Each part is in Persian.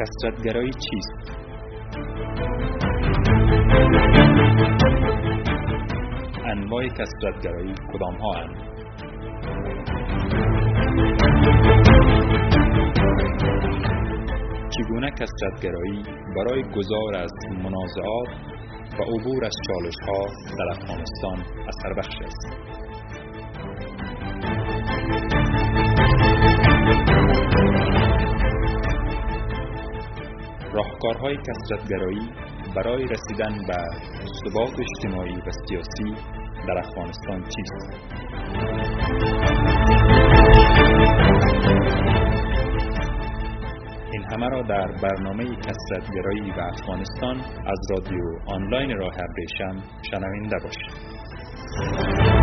کسرتگرایی چیست؟ انواع کسرتگرایی کدام ها هستند؟ چگونه کسرتگرایی برای گذار از منازعات و عبور از چالش ها در افغانستان اثر بخش است راهکارهای کسرتگرایی برای رسیدن به ثبات اجتماعی و سیاسی در افغانستان چیست؟ این همه را در برنامه کسرتگرایی و افغانستان از رادیو آنلاین راه ابریشم شنونده باشید.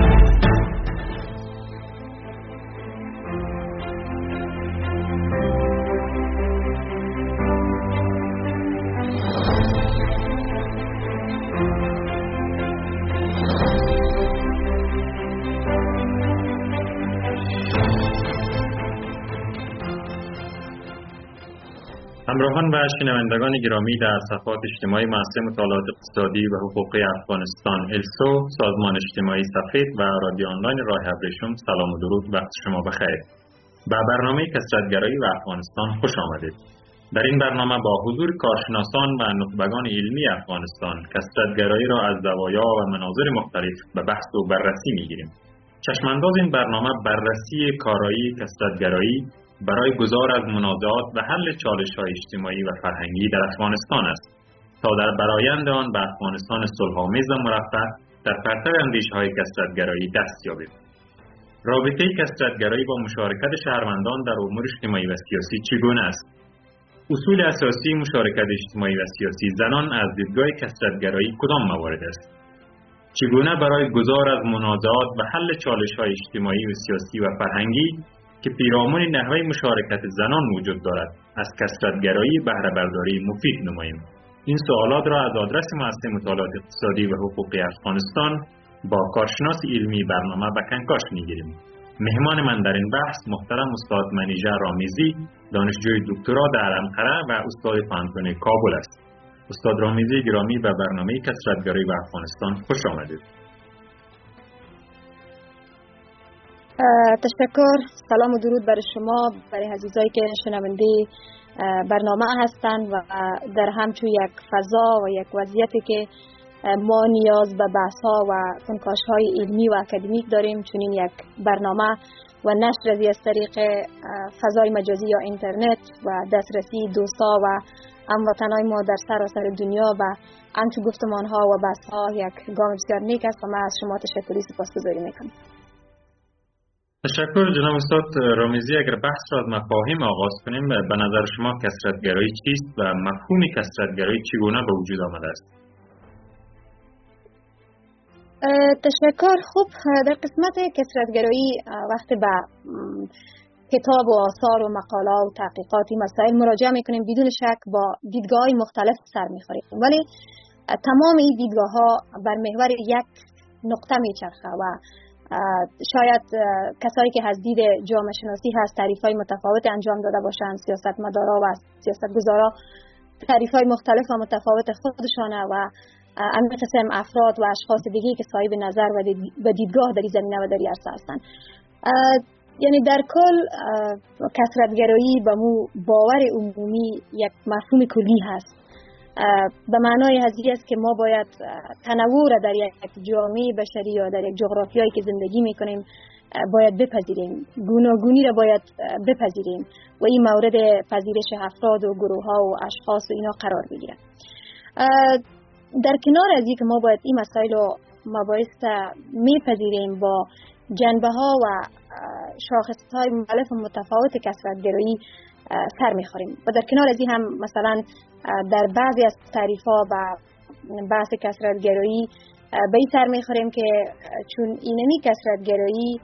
همراهان و شنوندگان گرامی در صفحات اجتماعی مؤسسه مطالعات اقتصادی و حقوقی افغانستان السو سازمان اجتماعی سفید و رادیو آنلاین راه ابریشم سلام و درود وقت شما بخیر. به برنامه کسرتگرایی و افغانستان خوش آمدید. در این برنامه با حضور کارشناسان و نخبگان علمی افغانستان کسرتگرایی را از زوایا و مناظر مختلف به بحث و بررسی می‌گیریم. چشمانداز این برنامه بررسی کارایی کسرتگرایی برای گذار از منازعات و حل چالش های اجتماعی و فرهنگی در افغانستان است. تا در برایند آن به افغانستان صلحآمیز و مرفه در پرتو اندیشه های کسرتگرایی دست یابیم. رابطه کسرتگرایی با مشارکت شهروندان در امور اجتماعی و سیاسی چگونه است؟ اصول اساسی مشارکت اجتماعی و سیاسی زنان از دیدگاه کسرتگرایی کدام موارد است؟ چگونه برای گذار از منازعات و حل چالش های اجتماعی و سیاسی و فرهنگی که پیرامون نحوه مشارکت زنان وجود دارد. از کسرتگرایی بهره برداری مفید نماییم. این سوالات را از آدرس مؤسسه مطالعات اقتصادی و حقوقی افغانستان با کارشناس علمی برنامه به کنکاش می‌گیریم. مهمان من در این بحث محترم استاد منیژه رامیزی دانشجوی دکترا در انقره و استاد پانتون کابل است. استاد رامیزی گرامی به برنامه کسرتگرایی و افغانستان خوش آمدید. تشکر سلام و درود برای شما برای عزیزایی که شنونده برنامه هستند و در همچون یک فضا و یک وضعیتی که ما نیاز به بحث ها و کنکاش های علمی و اکادمیک داریم چون یک برنامه و نشر از طریق فضای مجازی یا اینترنت و دسترسی دوستا و هموطنهای ما در سراسر دنیا و همچون گفتمان ها و بحث ها یک گام بسیار نیک است و من از شما تشکری سپاسگزاری می‌کنم. تشکر جناب استاد رامیزی اگر بحث را از مفاهیم آغاز کنیم به نظر شما کسرتگرایی چیست و مفهوم کسرتگرایی چگونه به وجود آمده است؟ تشکر. خوب. در قسمت کسرتگرایی وقتی به کتاب و آثار و مقاله و تحقیقاتی مسائل مراجعه می‌کنیم بدون شک با دیدگاه مختلف سر می‌خوریم. ولی تمام این دیدگاه ها بر محور یک نقطه میچرخه و شاید کسایی که از دید جامعه شناسی هست تعریف های متفاوت انجام داده باشند سیاست مدارا و سیاست گذارا تعریف های مختلف و متفاوت خودشانه و امی قسم افراد و اشخاص دیگه که صاحب نظر و دیدگاه در زمینه و در عرصه هستند. یعنی در کل کسرتگرایی به مو باور عمومی یک مفهوم کلی هست. به معنای هزی است که ما باید تنوع را در یک جامعه بشری یا در یک جغرافیایی که زندگی می‌کنیم باید بپذیریم. گوناگونی را باید بپذیریم و این مورد پذیرش افراد و گروه ها و اشخاص و اینا قرار بگیره در کنار از که ما باید این مسائل رو مباحث میپذیریم با جنبه ها و شاخص های مختلف و متفاوت کسرتگرایی سر می‌خوریم. و در کنار از این هم مثلا در بعضی از تعریف ها و بحث کسرتگرایی به این سر می‌خوریم که چون اینمی کسرتگرایی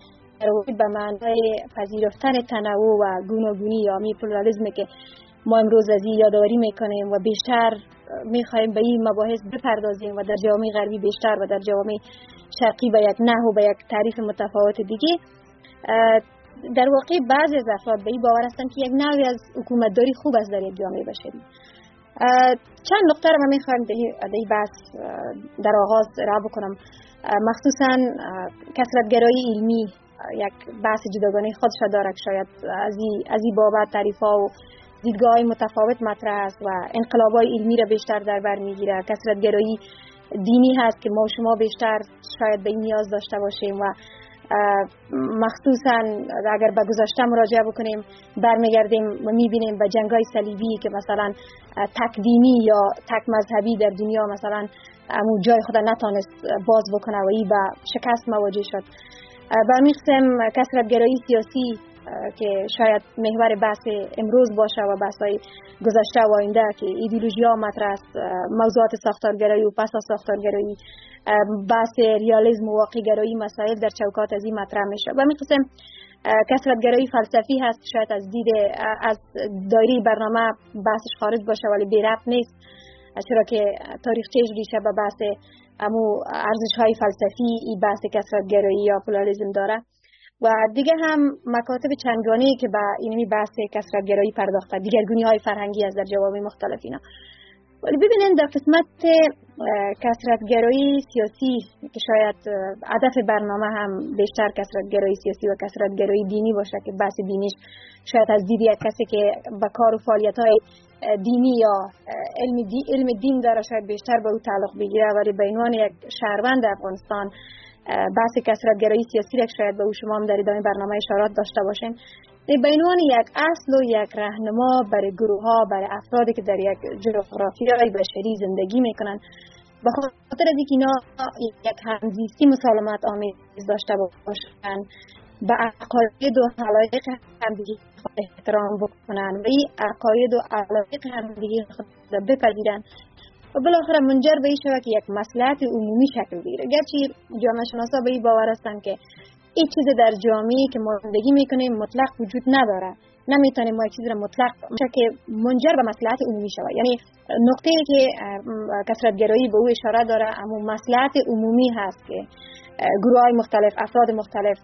به معنای پذیرفتن تنوع و گوناگونی یا می پلورالیزم که ما امروز از این یادآوری می‌کنیم و بیشتر می‌خوایم به این مباحث بپردازیم و در جامعه غربی بیشتر و در جامعه شرقی به یک نه و به یک تعریف متفاوت دیگه. در واقع بعضی از افراد به این باور هستند که یک نوعی از حکومتداری خوب است در یک جامعه بشری چند نقطه رو من می‌خوایم به این بحث در آغاز را بکنم. مخصوصا کسرتگرایی علمی یک بحث جداگانه خودش داره شاید از این بابت تعریف ها و دیدگاه متفاوت مطرح است و انقلاب های علمی را بیشتر در بر می‌گیره کسرتگرایی دینی هست که ما شما بیشتر شاید به این نیاز داشته باشیم و مخصوصا اگر به گذشته مراجعه بکنیم برمیگردیم و می‌بینیم به جنگ های صلیبی که مثلا تک دینی یا تک مذهبی در دنیا مثلا امو جای خود نتانست باز بکنه و ای به شکست مواجه شد. به قسم کسرت گرایی سیاسی که شاید محور بحث امروز باشه و بحث های گذشته و آینده که ایدئولوژی ها مطرح است موضوعات ساختارگرایی و پس ساختارگرایی بحث ریالیزم و واقعگرایی مسائل در چوکات از این مطرح میشه. و می قسم کسرتگرایی فلسفی هست شاید از دید از دایره برنامه بحثش خارج باشه ولی بی رفت نیست. چرا که تاریخچهش ریشه به بحث امو ارزش های فلسفی ای بحث کسرتگرایی یا پلالیزم داره. و دیگه هم مکاتب چندگانی که به اینمی بحث کسرتگرایی پرداخته دیگرگونی های فرهنگی از در جواب مختلف اینا. ولی ببینید در قسمت کسرتگرایی سیاسی که شاید هدف برنامه هم بیشتر کسرتگرایی سیاسی و کسرتگرایی دینی باشه که بحث دینیش شاید از دید یک کسی که به کار و فعالیت های دینی یا علم, دی علم دین داره شاید بیشتر به او تعلق بگیره. ولی به عنوان یک شهروند افغانستان بحث کسرتگرایی سیاسی را شاید به او شما هم در ادامه برنامه اشارات داشته باشین. به عنوان یک اصل و یک رهنما برای گروه ها برای افرادی که در یک های بشری زندگی می‌کنن به خاطر از اینکه اینا یک همزیستی مسالمت آمیز داشته باشن به عقاید و حلایق همدیگه احترام بکنن و این عقاید و علایق خود بپذیرن. و بالاخره منجر به این شود که یک مسئلت عمومی شکل بگیره. گرچه جامعه شناسا به این باور هستند که این چیز در جامعه که ما زندگی می‌کنیم مطلق وجود نداره نمی‌تونیم ما چیز را مطلق که منجر به مسئلت عمومی شود. یعنی نقطه که کسرت گرایی به او اشاره داره اما مسئلت عمومی هست که گروه های مختلف افراد مختلف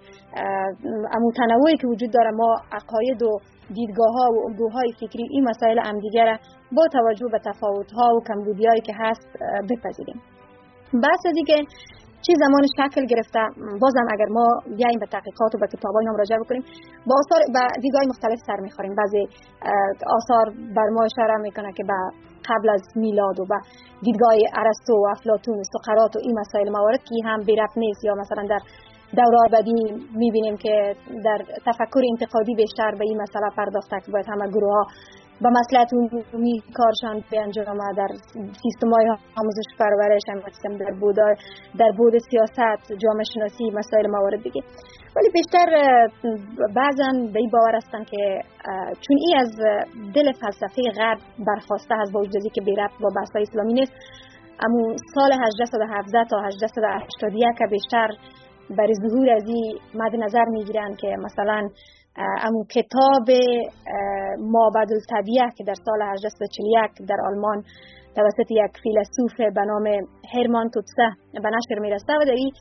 امو تنوعی که وجود داره ما عقاید و دیدگاه ها و الگوهای های فکری این مسائل همدیگه با توجه به تفاوت ها و کمبودی هایی که هست بپذیریم. بحث دیگه چی زمان شکل گرفته بازم اگر ما بیایم به تحقیقات و به کتاب های مراجعه بکنیم با آثار با دیدگاه مختلف سر می‌خوریم. بعضی آثار بر ما اشاره می‌کنه که به قبل از میلاد و به دیدگاه ارسطو و افلاطون و سقراط و این مسائل موارد که هم بی نیست یا مثلا در دوره بعدی می‌بینیم که در تفکر انتقادی بیشتر به این مسئله پرداخته که باید همه گروه ها به مسئلت عمومی کارشان به انجام در سیستم های آموزش پرورش هم در بود در بود سیاست جامعه شناسی مسائل موارد دیگه. ولی بیشتر بعضا به این باور هستن که چون این از دل فلسفه غرب برخواسته از با وجودی که بیرفت با بحث اسلامی نیست اما سال 1817 تا 1881 که بیشتر برای ظهور از این مد نظر می‌گیرن که مثلا امو کتاب مابد الطبیعه که در سال 1841 در آلمان توسط یک فیلسوف به نام هرمان توتسه به نشر میرسته و در این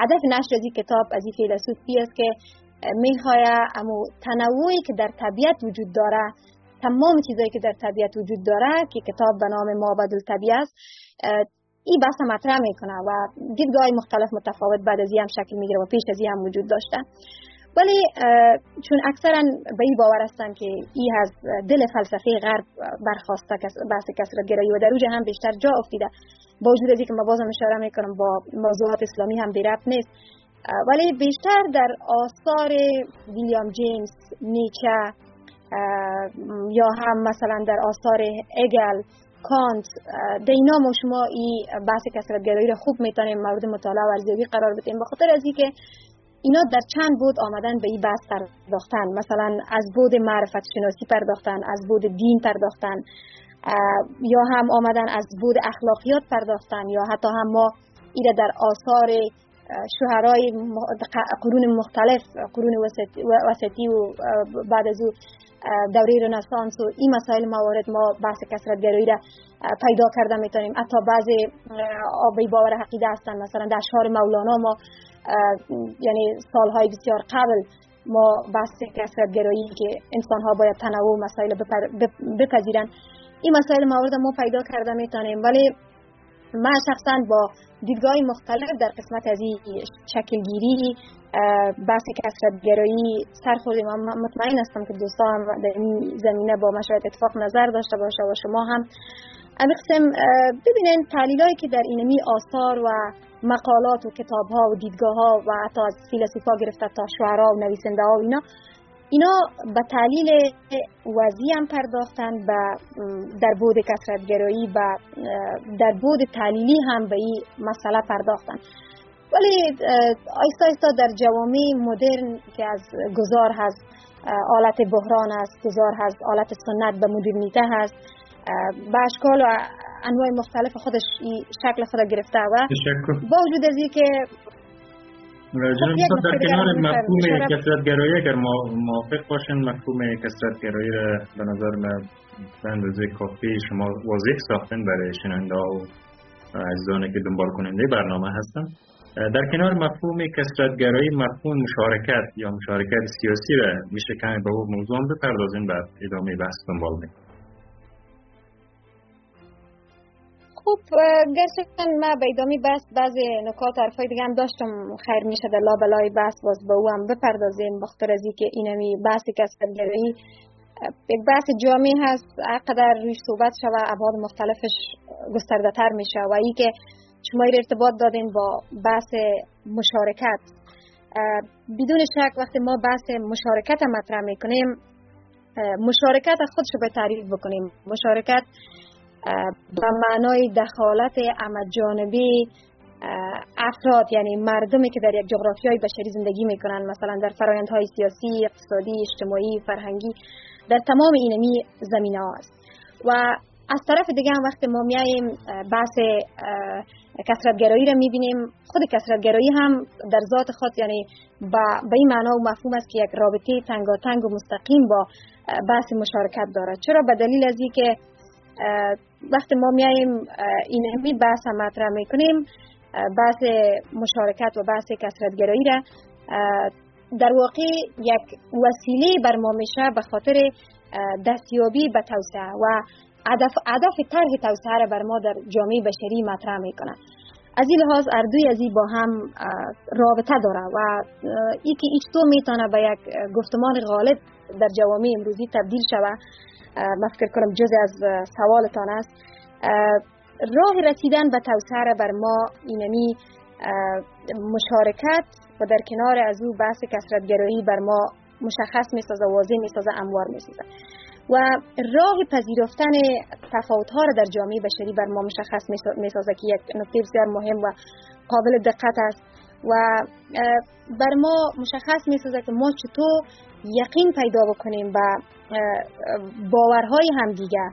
هدف نشر از این کتاب از این فیلسوف است که می‌خواه امو تنوعی که در طبیعت وجود داره تمام چیزایی که در طبیعت وجود داره که کتاب به نام مابد الطبیعه است این بحث مطرح می‌کنه و دیدگاه مختلف متفاوت بعد از هم شکل می‌گیره و پیش از هم وجود داشته. ولی چون اکثرا به این باور هستن که این از دل فلسفه غرب برخواسته بحث کسرت گرایی و در اوج هم بیشتر جا افتیده. با وجود از که ما بازم اشاره می‌کنم با موضوعات اسلامی هم بیرفت نیست. ولی بیشتر در آثار ویلیام جیمز نیچه یا هم مثلا در آثار اگل کانت دینا ما شما این بحث کسرت گرایی را خوب می‌تونیم مورد مطالعه و ارزیابی قرار بدیم. بخاطر از اینکه اینا در چند بود آمدن به این بحث پرداختن؟ مثلا از بود معرفت شناسی پرداختن از بود دین پرداختن یا هم آمدن از بود اخلاقیات پرداختن یا حتی هم ما ایره در آثار شوهرای قرون مختلف قرون وسطی و بعد از او دوره رنسانس و این مسائل موارد ما بحث کسرت گرایی را پیدا کرده می‌تونیم. حتی بعضی آبی باور حقیده هستن. مثلا در شهر مولانا ما یعنی سالهای بسیار قبل ما بحث کسرتگرایی که انسان ها باید تنوع مسائل بپذیرن این مسائل موارد ما پیدا کرده می‌تونیم. ولی من شخصا با دیدگاه مختلف در قسمت از این شکلگیری بحث کسرتگرایی سر من مطمئن هستم که دوستان در این زمینه با مشاهد اتفاق نظر داشته باشه و شما هم قسم ببینین تحلیل که در اینمی آثار و مقالات و کتاب ها و دیدگاه ها و حتی از فیلسوفا گرفته تا شعرا و نویسنده ها و اینا اینا به تحلیل وضعی هم پرداختن و در بود کسرتگرایی و در بود تحلیلی هم به این مسئله پرداختن. ولی آیستا آیستا در جوامع مدرن که از گذار هست آلت بحران است گذار هست آلت سنت به مدرنیته هست به اشکال و انواع مختلف خودش شکل خود گرفته و با وجود از که جناب در کنار مفهوم کسرتگرایی اگر موافق باشین مفهوم کسرتگرایی را به نظر من به اندازه کافی شما واضح ساختن برای شننده و عزیزانی که دنبال کننده برنامه هستن. در کنار مفهوم کسرتگرایی مفهوم مشارکت یا مشارکت سیاسی را میشه کمی به او موضوع بپردازین بعد ادامه بحث دنبال می‌کنیم خوب گرچه ما به ادامه بحث بعضی نکات حرفای دیگه هم داشتم. خیر میشه در لابلای بحث باز به او هم بپردازیم. بخاطر از که اینمی بحث کسبگرایی یک بحث جامعی هست. قدر رویش صحبت شوه ابعاد مختلفش گسترده تر میشه. و ای که شما ارتباط دادین با بحث مشارکت. بدون شک وقتی ما بحث مشارکت مطرح می‌کنیم مشارکت خودش به تعریف بکنیم. مشارکت به معنای دخالت عمد جانبی افراد یعنی مردمی که در یک های بشری زندگی می‌کنن مثلا در های سیاسی، اقتصادی، اجتماعی، فرهنگی در تمام اینمی زمینه است. و از طرف دیگه هم وقتی ما میاییم بحث کسرتگرایی را می‌بینیم خود کسرتگرایی هم در ذات خود یعنی به این معنا و مفهوم است که یک رابطه تنگاتنگ و مستقیم با بحث مشارکت دارد. چرا؟ به دلیل از که وقتی ما میاییم این همی بحث هم مطرح می‌کنیم بحث مشارکت و بحث کسرتگرایی را در واقع یک وسیله بر ما میشه به خاطر دستیابی به توسعه و هدف هدف طرح توسعه را بر ما در جامعه بشری مطرح می‌کنه. از این لحاظ اردوی از با هم رابطه داره و ای که ایچ تو می‌تونه به یک گفتمان غالب در جوامع امروزی تبدیل شود من فکر کنم جز از سوالتان است. راه رسیدن به توسعه بر ما اینمی مشارکت و در کنار از او بحث کسرتگرایی بر ما مشخص می سازه واضح می سازه اموار می سازه و راه پذیرفتن تفاوت ها را در جامعه بشری بر ما مشخص می سازه که یک نکته بسیار مهم و قابل دقت است. و بر ما مشخص می سازه که ما چطور یقین پیدا بکنیم و باورهای همدیگه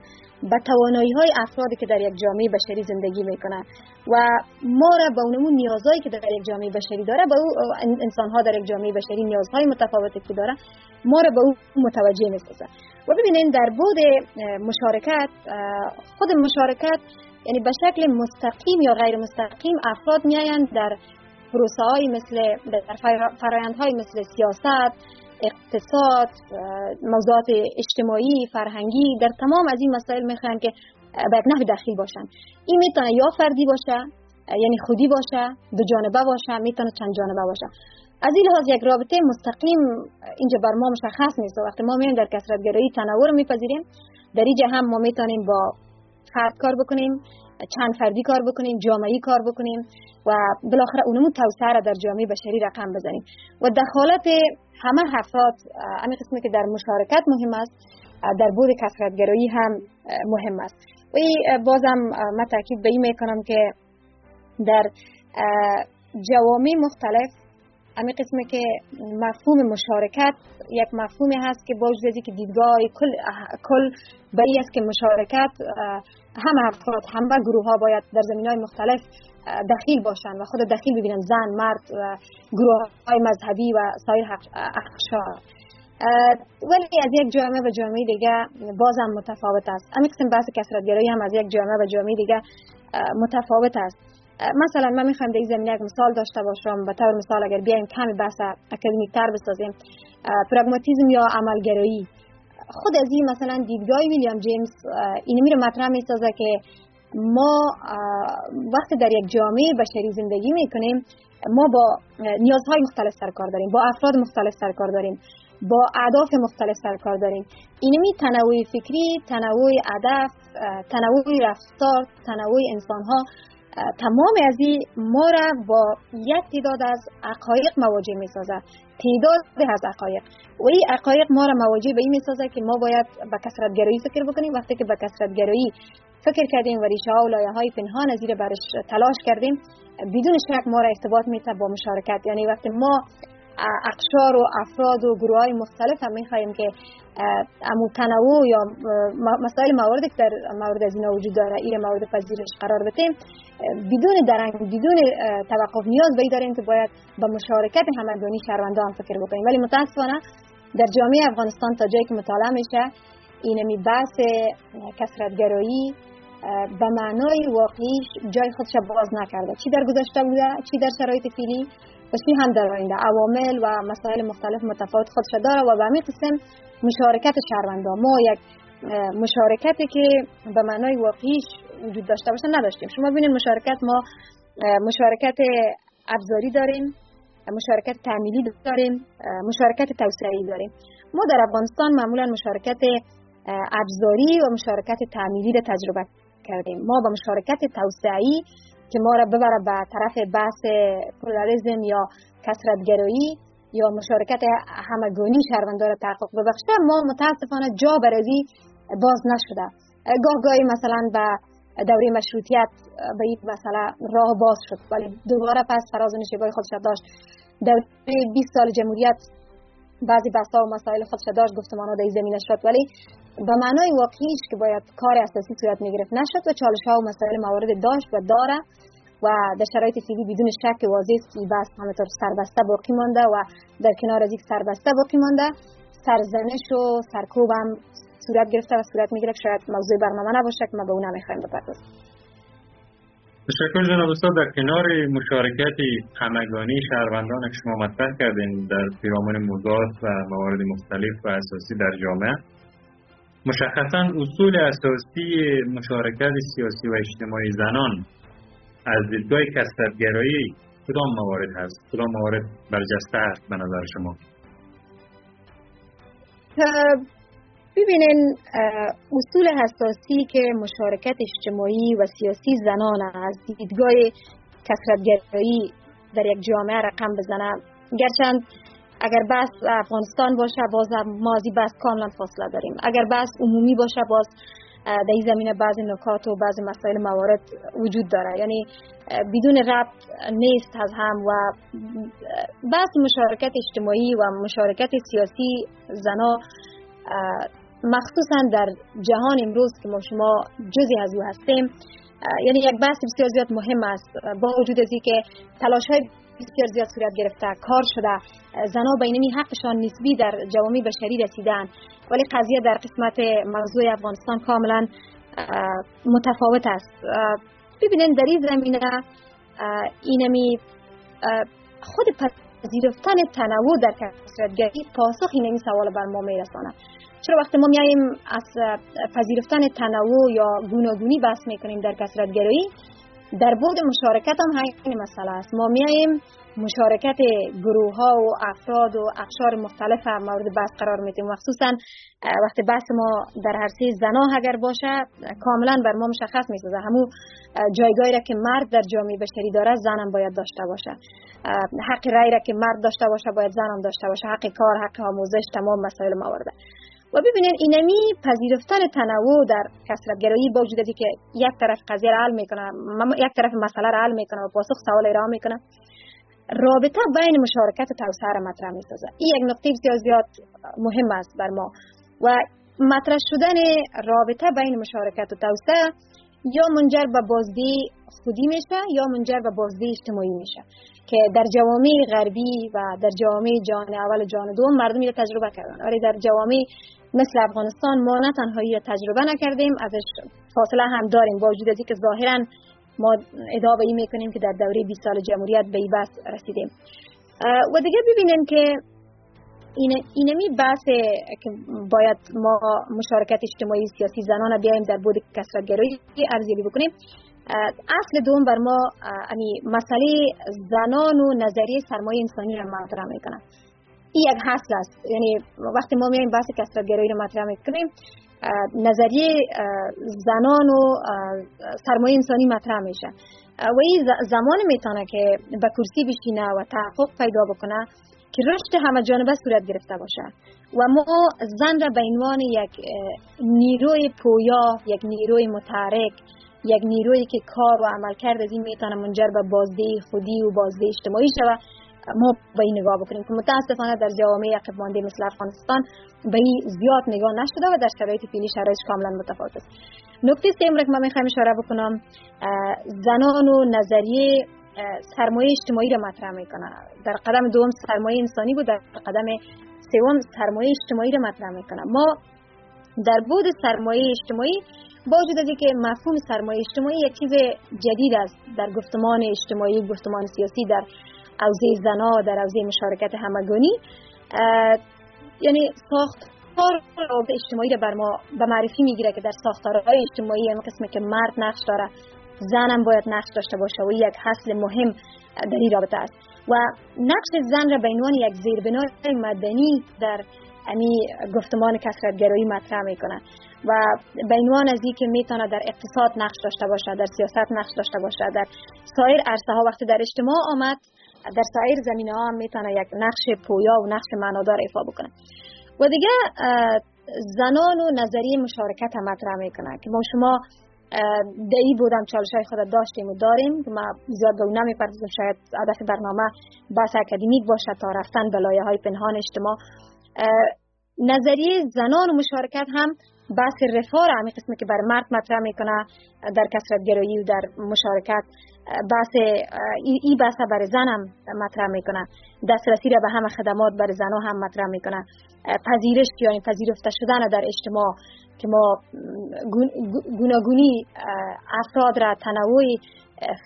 به توانایی های افرادی که در یک جامعه بشری زندگی می‌کنن و ما را به اونمون نیازهایی که در یک جامعه بشری داره به او انسان ها در یک جامعه بشری نیازهای متفاوتی که داره ما را به او متوجه می‌سازه و ببینید در بود مشارکت خود مشارکت یعنی به شکل مستقیم یا غیر مستقیم افراد میایند در پروسه های مثل در فرایند های مثل سیاست اقتصاد موضوعات اجتماعی فرهنگی در تمام از این مسائل می‌خوان که به نحو دخیل باشن. این می‌تونه یا فردی باشه یعنی خودی باشه دو جانبه باشه می‌تونه چند جانبه باشه. از این لحاظ یک رابطه مستقیم اینجا بر ما مشخص نیست. وقتی ما میایم در کسرتگرایی تنوع رو میپذیریم در اینجا هم ما می‌تونیم با فرد کار بکنیم. چند فردی کار بکنیم جامعی کار بکنیم و بالاخره اونمون توسعه را در جامعه بشری رقم بزنیم. و دخالت همه افراد همین قسمی که در مشارکت مهم است در بود کسرتگرایی هم مهم است. و بازم من تاکید به این می‌کنم که در جوامع مختلف همین قسمی که مفهوم مشارکت یک مفهومی هست که با که دیدگاه کل, کل به است که مشارکت همه افراد همه گروه ها باید در زمین های مختلف دخیل باشند و خود دخیل ببینن. زن مرد و گروه های مذهبی و سایر اخشار. ولی از یک جامعه و جامعه دیگه بازم متفاوت است. همین قسم بحث کسرتگرایی هم از یک جامعه و جامعه دیگه متفاوت است. مثلا من می‌خوام در این زمینه یک مثال داشته باشم به طور مثال اگر بیایم کمی بحث اکادمیک تر بسازیم پراگماتیزم یا عملگرایی. خود از این مثلا دیدگاه ویلیام جیمز این میره مطرح می‌سازه که ما وقتی در یک جامعه بشری زندگی می‌کنیم ما با نیازهای مختلف سرکار داریم با افراد مختلف سرکار داریم با اهداف مختلف سرکار داریم. اینمی تنوع فکری تنوع هدف تنوع رفتار تنوع انسان ها تمام از این ما را با یک تعداد از عقایق مواجه می سازه تعداد از عقایق و این عقایق ما را مواجه به این می سازه که ما باید به کسرت گرایی فکر بکنیم. وقتی که به کسرت گرایی فکر کردیم و ریشه ها و لایه های پنهان زیر برش تلاش کردیم بدون شک ما را ارتباط میته با مشارکت. یعنی وقتی ما اقشار و افراد و گروه های مختلف هم میخواییم که امو تنوع یا مسائل مواردی که در مورد از اینا وجود داره این مورد پذیرش قرار بدیم. بدون درنگ بدون توقف نیاز به داریم که باید با مشارکت همگانی شهروندان فکر بکنیم. ولی متاسفانه در جامعه افغانستان تا جایی که مطالعه میشه اینمی بحث کسرتگرایی به معنای واقعیش جای خودش باز نکرده. چی در گذشته بوده؟ چی در شرایط فعلی چی هم در آینده عوامل و مسائل مختلف متفاوت خودش داره و به همین قسم مشارکت شهروندان ما یک مشارکتی که به معنای واقعیش وجود داشته باشه نداشتیم. شما ببینید مشارکت ما مشارکت ابزاری داریم مشارکت تعمیلی داریم مشارکت توسعی داریم. ما در افغانستان معمولا مشارکت ابزاری و مشارکت تعمیلی را تجربه کردیم. ما با مشارکت توسعی که ما را ببره به طرف بحث پولاریزم یا کسرتگرایی یا مشارکت همگانی شهروندان را تحقق ببخشته ما متاسفانه جا برازی باز نشده. گاه گاهی مثلا به دوره مشروطیت به این مسئله راه باز شد ولی دوباره پس فراز و نشیبای خودش داشت. دوره 20 سال جمهوریت بعضی بحثا و مسائل خودش داشت گفتمان در زمینه شد ولی به معنای واقعیش که باید کار اساسی صورت می‌گرفت نشد و چالش ها و مسائل موارد داشت و داره و در شرایط فعلی بدون شک واضح است که بحث همینطور سربسته باقی مانده و در کنار از یک سربسته باقی مانده. سرزنش و سرکوب هم صورت گرفته و صورت می‌گرفت. شاید موضوع برنامه نباشه که ما به اون نمی‌خوایم بپردازیم. تشکر جناب استاد. در کنار مشارکت همگانی شهروندان که شما مطرح کردین در پیرامون موضوعات و موارد مختلف و اساسی در جامعه مشخصا اصول اساسی مشارکت سیاسی و اجتماعی زنان از دیدگاه کسرتگرایی کدام موارد هست؟ کدام موارد برجسته است به نظر شما؟ ببینین اصول حساسی که مشارکت اجتماعی و سیاسی زنان از دیدگاه کسرتگرایی در یک جامعه رقم بزنه. گرچند اگر بحث افغانستان باشه باز مازی بحث کاملا فاصله داریم. اگر بحث عمومی باشه باز در این زمینه بعضی نکات و بعضی مسائل موارد وجود داره. یعنی بدون ربط نیست از هم و بحث مشارکت اجتماعی و مشارکت سیاسی زنا مخصوصا در جهان امروز که ما شما جزی از او هستیم یعنی یک بحث بسیار زیاد مهم است. با وجود از که تلاش های بسیار زیاد صورت گرفته کار شده زنها به اینمی حقشان نسبی در جوامع بشری رسیدن ولی قضیه در قسمت موضوع افغانستان کاملا متفاوت است. ببینید در این زمینه اینمی خود پذیرفتن تنوع در کسرتگری پاسخ اینمی سوال بر ما میرسانه چرا وقتی ما میاییم از پذیرفتن تنوع یا گوناگونی بحث می‌کنیم در کسرتگرایی در بود مشارکت هم همین مسئله است. ما میاییم مشارکت گروه ها و افراد و اقشار مختلف هم مورد بحث قرار میدیم. مخصوصا وقتی بحث ما در عرصه زنا اگر باشه کاملا بر ما مشخص می‌سازه. همو جایگاهی را که مرد در جامعه بشری داره زنم باید داشته باشه. حق رای را که مرد داشته باشه باید زنم داشته باشه. حق کار حق آموزش تمام مسائل موارد و ببینید اینمی پذیرفتن تنوع در کسرتگرایی با وجود که یک طرف قضیه را حل می‌کنه یک طرف مسئله را حل می‌کنه و پاسخ سوال را می‌کنه. رابطه بین مشارکت و توسعه را مطرح می‌سازه. این یک نقطه بسیار زیاد مهم است بر ما. و مطرح شدن رابطه بین مشارکت و توسعه یا منجر به بازدی خودی میشه یا منجر به بازدی اجتماعی میشه. که در جوامع غربی و در جوامع جان اول و جان دوم مردمی تجربه کردن. ولی در جوامع مثل افغانستان ما نه تنهایی تجربه نکردیم ازش فاصله هم داریم. با وجود که ظاهرا ما ادعا به این می‌کنیم که در دوره 20 سال جمهوریت به این رسیدیم. و دیگه ببینیم که اینمی بحث که باید ما مشارکت اجتماعی سیاسی زنان بیایم در بود کسرتگرایی ارزیابی بکنیم. اصل دوم بر ما امی مسئله زنان و نظریه سرمایه انسانی را مطرح می‌کنن این یک حاصل است یعنی وقتی ما میایم بحث کسرتگرایی را مطرح می‌کنیم نظریه زنان و سرمایه انسانی مطرح میشه و این زمان می‌تونه که به کرسی بشینه و تحقق پیدا بکنه که رشد همه جانبه صورت گرفته باشه و ما زن را به عنوان یک نیروی پویا یک نیروی متحرک یک نیروی که کار و عمل کرد از این می‌تونه منجر به بازده خودی و بازده اجتماعی شود ما به این نگاه بکنیم که متاسفانه در جوامع عقب مانده مثل افغانستان به این زیاد نگاه نشده و در شرایط فعلی شرایط کاملا متفاوت است. نکته سوم که من می‌خوایم اشاره بکنم زنان و نظریه سرمایه اجتماعی را مطرح می‌کنه. در قدم دوم سرمایه انسانی بود در قدم سوم سرمایه اجتماعی را مطرح می‌کنه. ما در بود سرمایه اجتماعی با وجود از که مفهوم سرمایه اجتماعی یک چیز جدید است در گفتمان اجتماعی گفتمان سیاسی در حوزه زنا در حوزه مشارکت همگانی. یعنی ساختار اجتماعی را بر ما به معرفی می‌گیره که در ساختارهای اجتماعی این قسمه که مرد نقش داره زن باید نقش داشته باشه و یک حصل مهم در این رابطه است. و نقش زن را به عنوان یک زیربنای مدنی در امی گفتمان کسرتگرایی مطرح می‌کنه. و به عنوان از که می‌تونه در اقتصاد نقش داشته باشه در سیاست نقش داشته باشه در سایر عرصه ها وقتی در اجتماع آمد در سایر زمینه ها هم می‌تونه یک نقش پویا و نقش معنادار ایفا بکنه. و دیگه زنان و نظریه مشارکت هم مطرح می‌کنه که ما شما دعی بودم چالش های خود داشتیم و داریم. که ما زیاد به اون نمی‌پردازم شاید هدف برنامه بحث اکادمیک باشه تا رفتن به لایه های پنهان اجتماع. نظریه زنان و مشارکت هم بحث رفاه را همین قسمی که بر مرد مطرح می‌کنه در گرایی و در مشارکت بحث ای بحث بر زن هم مطرح می‌کنه. دسترسی را به همه خدمات بر زنها هم مطرح می‌کنه. پذیرش یعنی پذیرفته شدن در اجتماع که ما گوناگونی افراد را تنوع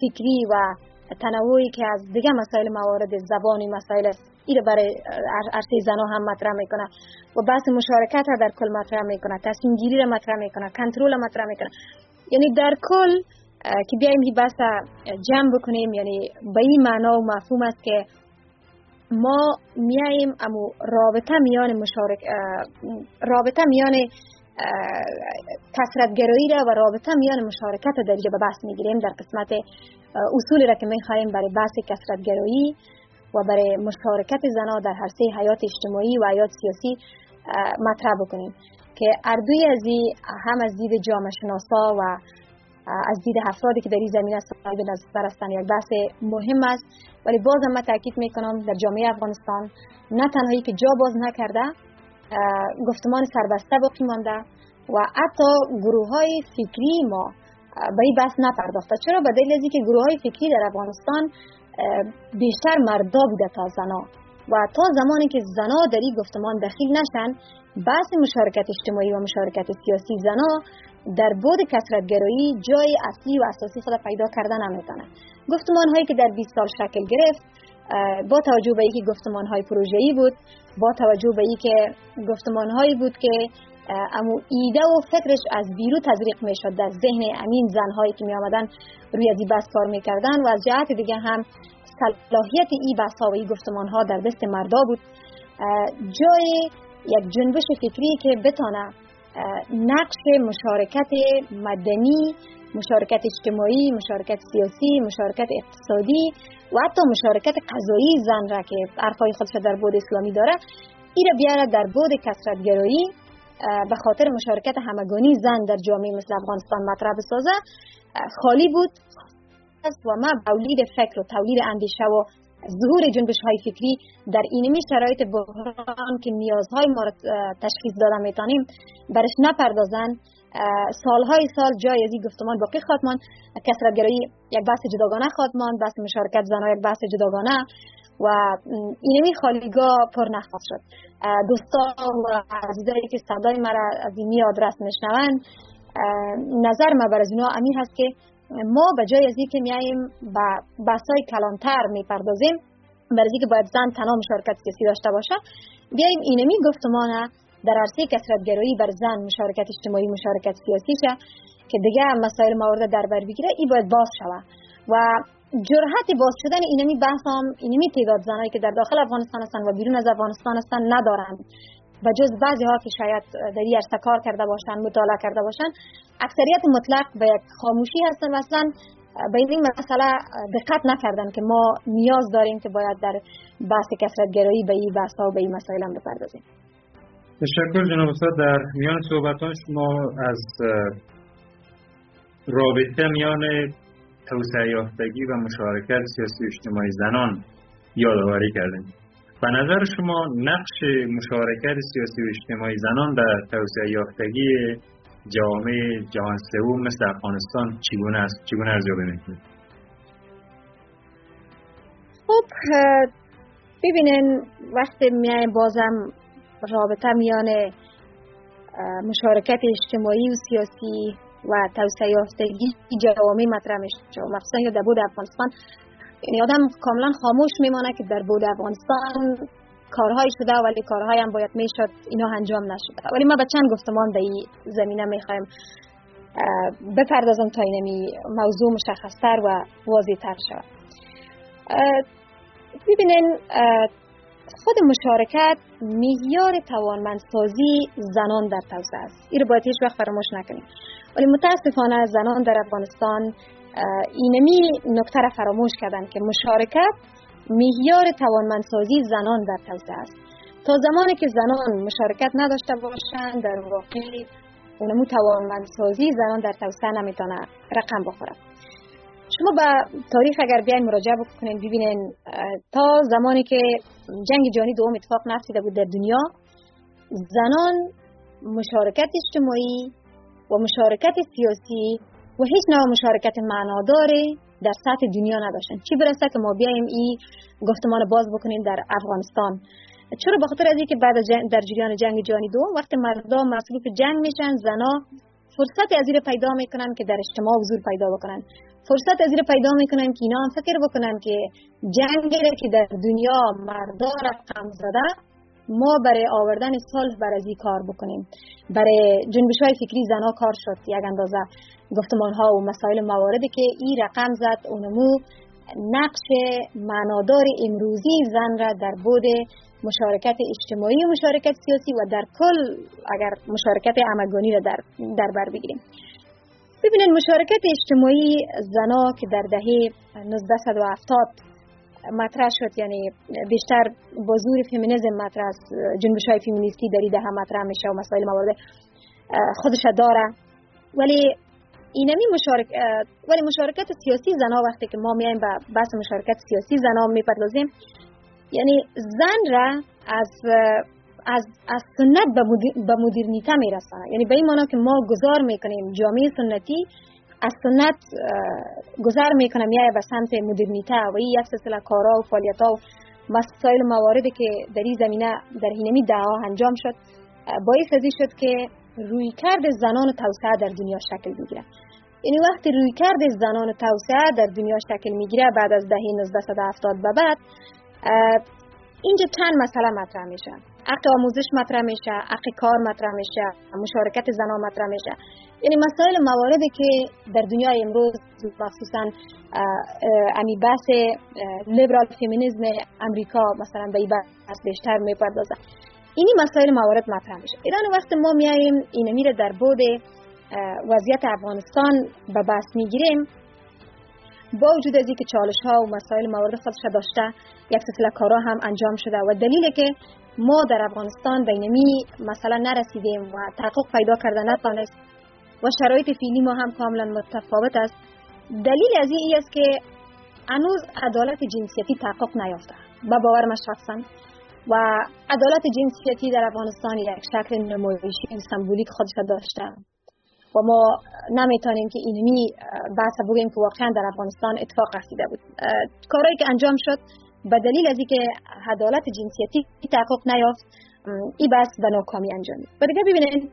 فکری و تنوعی که از دیگه مسائل موارد زبانی مسائل این برای عرصه زنها هم مطرح می‌کنه. و بحث مشارکت را در کل مطرح می‌کنه. تصمیم گیری را مطرح می‌کنه. کنترل را مطرح می‌کنه. یعنی در کل که بیایم این بحث جمع بکنیم یعنی به این معنا و مفهوم است که ما میاییم امو رابطه میان مشارک رابطه میان کسرتگرایی را و رابطه میان مشارکت در به بحث می‌گیریم. در قسمت اصولی را که می‌خواهیم برای بحث کسرتگرایی و برای مشارکت زنها در هر حیات اجتماعی و حیات سیاسی مطرح بکنیم که اردوی از هم از دید جامعه شناسا و از دید افرادی که در این زمینه صاحب نظر هستند یک بحث مهم است. ولی باز هم تاکید می‌کنم در جامعه افغانستان نه تنهایی که جا باز نکرده گفتمان سربسته باقی مانده و حتی گروه های فکری ما به این بحث نپرداخته. چرا؟ به دلیل که گروه های فکری در افغانستان بیشتر مردا بوده تا زنا. و تا زمانی که زنا در این گفتمان دخیل نشن بحث مشارکت اجتماعی و مشارکت سیاسی زنا در بود کسرتگرایی جای اصلی و اساسی خود پیدا کردن نمی‌تونه گفتمان هایی که در 20 سال شکل گرفت با توجه به اینکه گفتمان های پروژه‌ای بود با توجه به اینکه گفتمان هایی بود که امو ایده و فکرش از بیرو تزریق می شد در ذهن امین زنهایی که می آمدن روی از بحث کار می کردن و از جهت دیگه هم صلاحیت ای بحث ها و ای گفتمان ها در دست مردا بود. جای یک جنبش فکری که بتانه نقش مشارکت مدنی مشارکت اجتماعی مشارکت سیاسی مشارکت اقتصادی و حتی مشارکت قضایی زن را که عرفای خودش در بود اسلامی داره ای را بیاره در بود کسرتگرایی به خاطر مشارکت همگانی زن در جامعه مثل افغانستان مطرح بسازه خالی بود. و ما تولید فکر و تولید اندیشه و ظهور جنبش های فکری در اینمی شرایط بحران که نیازهای ما را تشخیص داده میتانیم برش نپردازن. سالهای سال جای از این گفتمان باقی خواهد ماند. کسرتگرایی یک بحث جداگانه خواهد ماند. بحث مشارکت زنها یک بحث جداگانه. و اینمی خالیگاه پر نخواهد شد. دوستان و عزیزایی که صدای مرا از این آدرس میشنوند نظر ما بر از اینا امیر هست که ما به جای از اینکه میاییم به بحثای کلانتر می‌پردازیم برای که باید زن تنها مشارکت سیاسی داشته باشه بیایم اینمی گفتمانه در عرصه کسرتگرایی بر زن مشارکت اجتماعی مشارکت سیاسی شه که دیگه مسائل موارد در بر بگیره این باید باز شوه و جرحت باز شدن اینمی هم اینمی تعداد زنایی که در داخل افغانستان هستن و بیرون از افغانستان هستن ندارند و جز بعضی ها که شاید در این کار کرده باشن مطالعه کرده باشن اکثریت مطلق به یک خاموشی هستن مثلا به این مسئله دقت نکردن که ما نیاز داریم که باید در بحث کسرت گرایی به این بحث ها و به این مسائل هم بپردازیم. تشکر جناب استاد. در میان صحبتان شما از رابطه میان توسعه یافتگی و مشارکت سیاسی اجتماعی زنان یادآوری کردیم. به نظر شما نقش مشارکت سیاسی و اجتماعی زنان در توسعه یافتگی جامعه جهان سوم مثل افغانستان چگونه است؟ چگونه ارزیابی می‌کنید؟ خب ببینین وقتی میای بازم رابطه میان مشارکت اجتماعی و سیاسی و توسعه یافتگی جوامع مطرح میشه. مخصوصا در بود افغانستان. یعنی آدم کاملا خاموش میمانه که در بود افغانستان کارهای شده ولی کارهای هم باید می‌شد اینا انجام نشده. ولی ما به چند گفتمان در این زمینه می‌خوایم بپردازم تا اینمی موضوع مشخصتر و واضحتر شود. ببینین خود مشارکت میار توانمندسازی زنان در توسعه است. این رو باید هیچ وقت فراموش نکنیم. ولی متاسفانه زنان در افغانستان اینمی نکته را فراموش کردن که مشارکت میار توانمندسازی زنان در توسعه است. تا زمانی که زنان مشارکت نداشته باشند در واقع اونمو توانمندسازی زنان در توسعه نمی‌تونه رقم بخوره. شما به تاریخ اگر بیاین مراجعه بکنین ببینین تا زمانی که جنگ جهانی دوم اتفاق نیفتاده بود در دنیا زنان مشارکت اجتماعی و مشارکت سیاسی و هیچ نوع مشارکت معناداری در سطح دنیا نداشتن. چی برسه که ما بیایم این گفتمان باز بکنیم در افغانستان؟ چرا به از اینکه بعد در جریان جنگ جهانی دوم وقتی مردم مصروف جنگ میشن زنا فرصت از پیدا می‌کنن که در اجتماع حضور پیدا بکنن. فرصت از پیدا می‌کنن که اینا هم فکر بکنن که جنگ که در دنیا مردا رقم زده ما برای آوردن صلح بر از کار بکنیم. برای جنبش های فکری زنا کار شد یک اندازه گفتمان ها و مسائل مواردی که این رقم زد. اونمو نقش معنادار امروزی زن را در بود مشارکت اجتماعی و مشارکت سیاسی و در کل اگر مشارکت عمگانی را در, در بر بگیریم. ببینید مشارکت اجتماعی زنا که در دهه 1970 مطرح شد یعنی بیشتر با زور فمینیزم مطرح است جنبش های فمینیستی در ده مطرح میشه و مسائل موارد خودش داره. ولی اینمی مشارک ولی مشارکت سیاسی زنا وقتی که ما میایم به بحث مشارکت سیاسی زنا می‌پردازیم یعنی زن را از از, از سنت به مدرنیته میرسانه. یعنی به این معنا که ما گذار می‌کنیم جامعه سنتی از سنت گذر می‌کنم. یا به سمت مدرنیته و این یک سلسله کارا و فعالیت ها و مسائل مواردی که در این زمینه در اینمی دعا انجام شد باعث ازی شد که روی کرد زنان توسعه در دنیا شکل بگیره یعنی وقتی روی کرد زنان توسعه در دنیا شکل می‌گیره بعد از دهه 1970 به بعد اینجا چند مسئله مطرح میشه. حق آموزش مطرح میشه حق کار مطرح میشه مشارکت زنان مطرح میشه. یعنی مسائل مواردی که در دنیای امروز مخصوصا امی بحث لیبرال فیمینیزم امریکا مثلا به این بحث بیشتر می‌پردازه. اینی مسائل موارد مطرح میشه. ایران وقت ما میاییم این میره در بود وضعیت افغانستان به بحث می‌گیریم. با وجود از اینکه چالش ها و مسائل موارد خودش داشته یک سلسله کارا هم انجام شده و دلیل که ما در افغانستان بینمی مثلا نرسیدیم و تحقق پیدا کرده نتانست و شرایط فیلی ما هم کاملا متفاوت است. دلیل از این است که هنوز عدالت جنسیتی تحقق نیافته. به باور شخصا. و عدالت جنسیتی در افغانستان یک شکل نمایشی سمبولیک خودش داشته. و ما نمی‌تونیم که اینمی بحث بگیم که واقعا در افغانستان اتفاق افتیده بود. کارهایی که انجام شد به دلیل از اینکه عدالت جنسیتی تحقق نیافت این بحث به ناکامی انجام و دیگه ببینید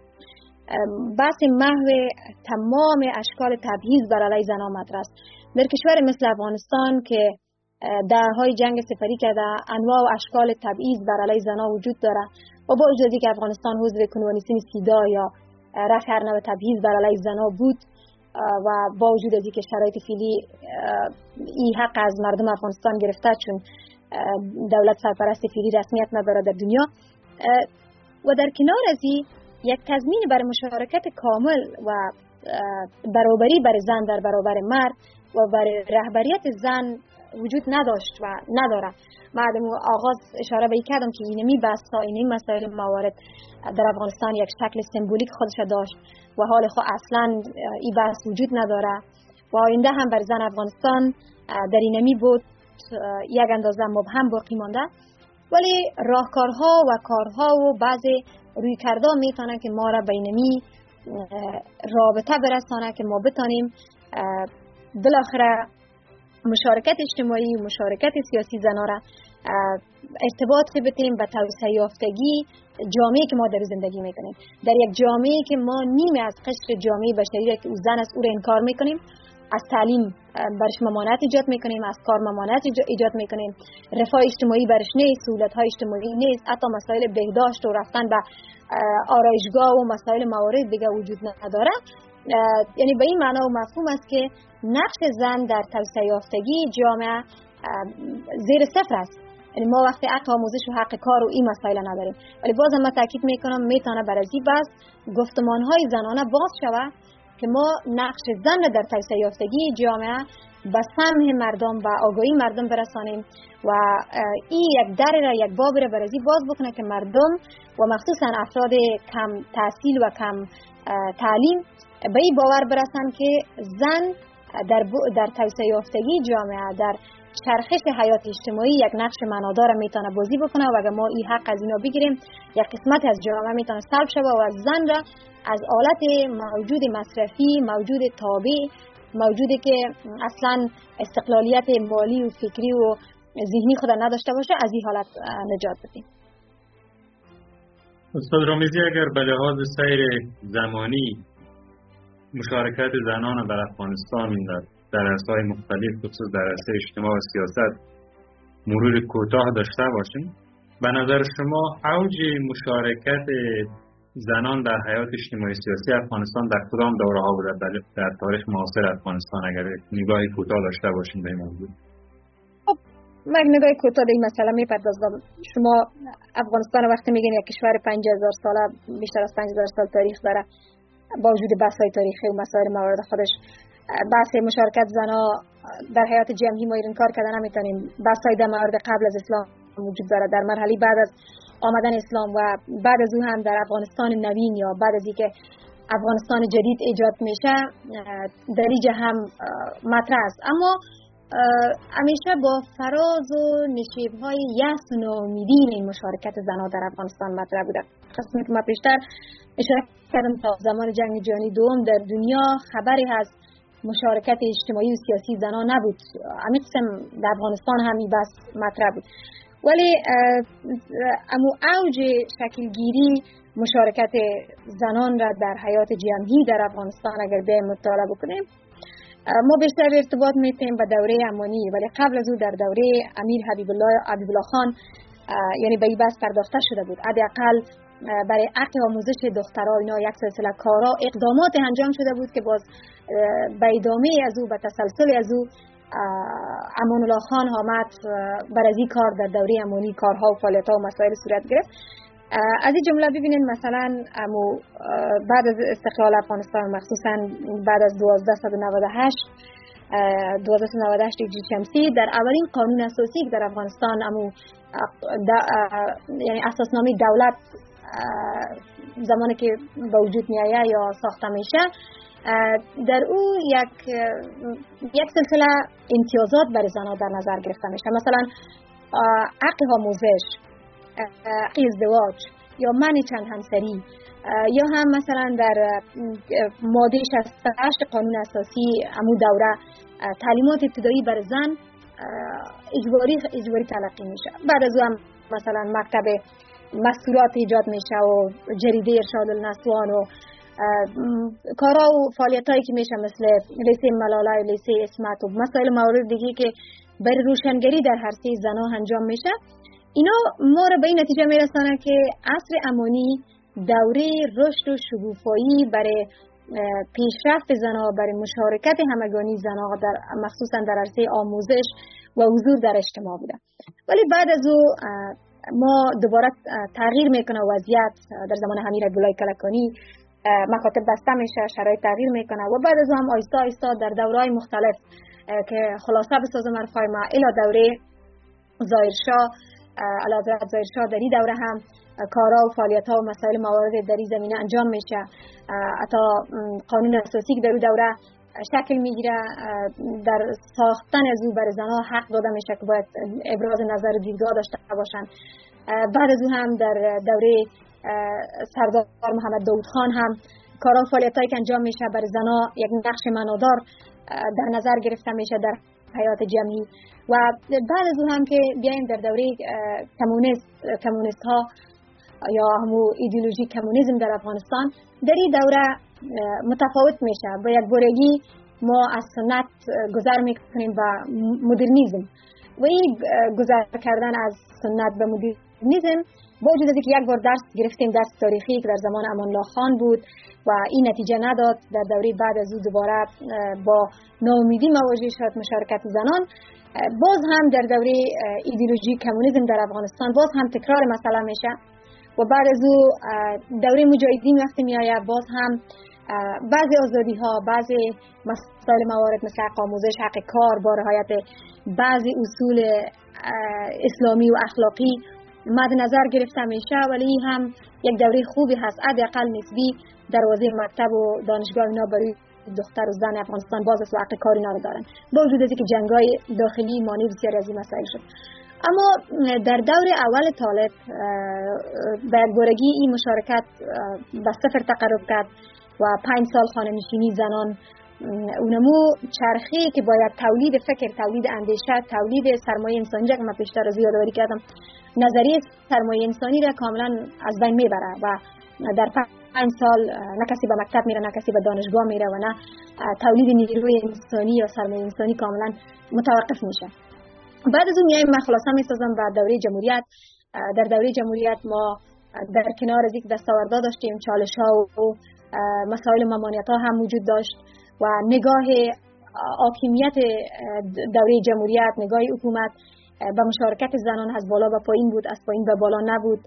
بحث محو تمام اشکال تبعیض بر علیه زنان مطرح است. در کشور مثل افغانستان که درهای جنگ سپری کرده انواع و اشکال تبعیض بر علیه زنان وجود داره. و با اجازی که افغانستان حزب کنوانیسین سیدا یا رفع هر نوع تبعیض بر علیه زنان بود و با وجود از که شرایط فیلی ای حق از مردم افغانستان گرفته چون دولت سرپرست فیلی رسمیت نداره در دنیا و در کنار از یک تضمین بر مشارکت کامل و برابری بر زن در برابر مرد و بر رهبریت زن وجود نداشت و نداره بعد آغاز اشاره به کردم که اینمی بستا اینمی مسائل موارد در افغانستان یک شکل سمبولیک خودش داشت و حال خود اصلا این بحث وجود نداره. و آینده هم بر زن افغانستان در اینمی بود یک اندازه مبهم باقی مانده. ولی راهکارها و کارها و بعض روی کرده می‌تونه که ما را بینمی رابطه برسانه که ما بتانیم بالاخره مشارکت اجتماعی و مشارکت سیاسی زنان را ارتباط بتیم به توسعه یافتگی جامعه که ما در زندگی می‌کنیم. در یک جامعه که ما نیمه از قشر جامعه بشری که او زن است او را انکار می‌کنیم. از تعلیم برش ممانعت ایجاد می‌کنیم. از کار ممانعت ایجاد می‌کنیم. رفاه اجتماعی برش نیست سهولت های اجتماعی نیست. حتی مسائل بهداشت و رفتن به آرایشگاه و مسائل موارد دیگه وجود نداره. یعنی به این معنا و مفهوم است که نقش زن در توسعه یافتگی جامعه زیر صفر است. یعنی ما وقتی حق آموزش و حق کار و این مسائل نداریم. ولی بازم من تاکید می‌کنم می‌تونه بر از بس گفتمان های زنانه باز شود که ما نقش زن در توسعه یافتگی جامعه به سمه مردم و آگاهی مردم برسانیم و این یک در را یک باب را برازی باز بکنه که مردم و مخصوصا افراد کم تحصیل و کم تعلیم به این باور برسن که زن در, در توسعه یافتگی جامعه در چرخش حیات اجتماعی یک نقش منادار می‌تونه بازی بکنه و اگر ما این حق از اینا بگیریم یک قسمت از جامعه می‌تونه سلب شود و زن را از آلت موجود مصرفی موجود تابع موجودی که اصلا استقلالیت مالی و فکری و ذهنی خود نداشته باشه از این حالت نجات بدیم. استاد رامیزی اگر به لحاظ سیر زمانی مشارکت زنان در افغانستان در های مختلف خصوص در عرصه اجتماع و سیاست مرور کوتاه داشته باشیم. به نظر شما اوج مشارکت زنان در حیات اجتماعی سیاسی افغانستان در کدام دوره ها بوده در تاریخ معاصر افغانستان اگر نگاهی کوتاه داشته باشیم به این موضوع. خب من نگاه کوتاه به این مسئله می‌پردازم. شما افغانستان وقتی میگین یک کشور 5000 ساله بیشتر از 5000 سال تاریخ داره. با وجود بحث های تاریخی و مسائل موارد خودش بحث مشارکت زنا در حیات جمعی ما کار کردن نمی‌تونیم. بحث های در قبل از اسلام وجود داره در مرحله بعد از آمدن اسلام و بعد از او هم در افغانستان نوین یا بعد از اینکه افغانستان جدید ایجاد میشه در اینجا هم مطرح است. اما همیشه با فراز و نشیب های یس و نومیدی این مشارکت زنها در افغانستان مطرح بوده. قسمی که ما پیشتر اشاره کردم تا زمان جنگ جهانی دوم در دنیا خبری از مشارکت اجتماعی و سیاسی زنان نبود. همین در افغانستان هم این بس مطرح بود. ولی امو اوج شکلگیری مشارکت زنان را در حیات جمعی در افغانستان اگر به مطالعه بکنیم ما بیشتر ارتباط میتیم به دوره امانی. ولی قبل از او در دوره امیر حبیب الله حبیب الله خان یعنی به این بحث پرداخته شده بود. حداقل برای حق آموزش دخترها اینا یک سلسله کارا اقدامات انجام شده بود که باز به ادامه از او به تسلسل از او امان الله خان آمد بر از کار در دوره امانی کارها و فعالیت ها و مسائل صورت گرفت. از این جمله ببینید مثلا امو بعد از استقلال افغانستان مخصوصا بعد از 1298 1298 هجری شمسی در اولین قانون اساسی که در افغانستان امو یعنی اساسنامه دولت زمانی که به وجود میایه یا ساخته میشه در او یک یک سلسله امتیازات برای زنها در نظر گرفته میشه. مثلا حق آموزش حق ازدواج یا من چند همسری یا هم مثلا در ماده 68 قانون اساسی امو دوره تعلیمات ابتدایی بر زن اجباری اجباری تلقی میشه. بعد از او هم مثلا مکتب مستورات ایجاد میشه و جریده ارشاد النسوان و کارا و فعالیت هایی که میشه مثل لیسه ملاله و لیسه اسمت و مسائل موارد دیگه که بر روشنگری در هر سه زنها انجام میشه. اینا ما رو به این نتیجه میرسانه که عصر امانی دوره رشد و شگوفایی برای پیشرفت زنها برای مشارکت همگانی زنها در مخصوصا در عرصه آموزش و حضور در اجتماع بوده. ولی بعد از او ما دوباره تغییر می‌کنه وضعیت در زمان حمیر عبدالله کلکانی مکاتب بسته میشه شرایط تغییر می‌کنه و بعد از هم آیستا آیستا در دورهای مختلف که خلاصه بسازم حرفای ما الا دوره زایرشاه علازرت زایرشاه در این دوره هم کارا و فعالیت ها و مسائل موارد در این زمینه انجام میشه. حتی قانون اساسی که در دوره شکل می‌گیره در ساختن از او بر زنها حق داده میشه که باید ابراز نظر دیدگاه داشته باشن. بعد از او هم در دوره سردار محمد داود خان هم کارا فعالیت که انجام میشه بر زنها یک نقش منادار در نظر گرفته میشه در حیات جمعی. و بعد از او هم که بیایم در دوره کمونیست کمونیست ها یا همو ایدئولوژی کمونیسم در افغانستان در این دوره متفاوت میشه. با یک بورگی ما از سنت گذر می‌کنیم به مدرنیزم. و این گذر کردن از سنت به مدرنیزم با وجود که یک بار درس گرفتیم درس تاریخی که در زمان امان خان بود و این نتیجه نداد در دوره بعد از او دوباره با ناامیدی مواجه شد مشارکت زنان. باز هم در دوره ایدئولوژی کمونیسم در افغانستان باز هم تکرار مسئله میشه. و بعد از او دوره مجاهدین وقتی می باز هم بعضی آزادی ها بعضی مسائل موارد مثل حق آموزش حق کار با رعایت بعضی اصول اسلامی و اخلاقی مد نظر گرفته میشه ولی هم یک دوره خوبی هست. حداقل نسبی دروازه مکتب و دانشگاه اینا برای دختر و زن افغانستان باز و حق کار اینا رو دارن با وجود که جنگای داخلی مانی بسیاری از این مسائل شد. اما در دور اول طالب به این مشارکت به صفر تقرب کرد و پنج سال خانه نشینی زنان اونمو چرخی که باید تولید فکر تولید اندیشه تولید سرمایه انسانی که من پیشتر از یادآوری کردم نظریه سرمایه انسانی را کاملا از بین می‌بره و در پنج سال نه کسی به مکتب میره نه کسی به دانشگاه میره و نه تولید نیروی انسانی یا سرمایه انسانی کاملا متوقف میشه. بعد از اون میایم من خلاصه می‌سازم و دوره جمهوریت. در دوره جمهوریت ما در کنار از یک دستاوردها داشتیم چالش ها و مسائل ممانعت ها هم وجود داشت و نگاه حاکمیت دوره جمهوریت نگاه حکومت به مشارکت زنان از بالا به پایین بود از پایین به بالا نبود.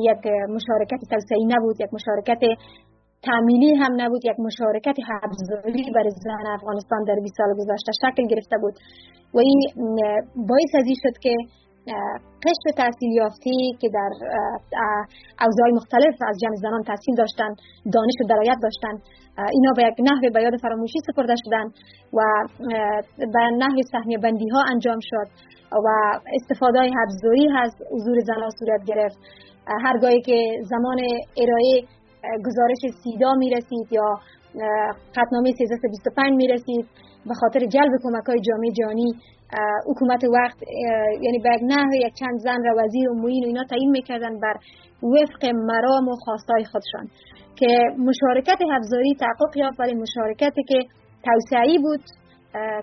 یک مشارکت توسعی نبود یک مشارکت تعمیلی هم نبود یک مشارکت حبزاری برای زن افغانستان در 20 سال گذشته شکل گرفته بود. و این باعث ازی شد که قشر تحصیل یافتی که در اوضاع مختلف از جمع زنان تحصیل داشتن دانش و درایت داشتن اینا به یک نحو به یاد فراموشی سپرده شدن و به نحو سهمیه بندی ها انجام شد و استفاده های حبزوری از حضور زنان صورت گرفت. هرگاهی که زمان ارائه گزارش سیدا می رسید یا خطنامه 1325 می رسید به خاطر جلب کمک های جامعه جانی حکومت وقت یعنی به نه یک چند زن را وزیر و موین و اینا تعیین می‌کردن بر وفق مرام و خواستای خودشان که مشارکت حفظاری تحقق یافت ولی مشارکتی که توسعی بود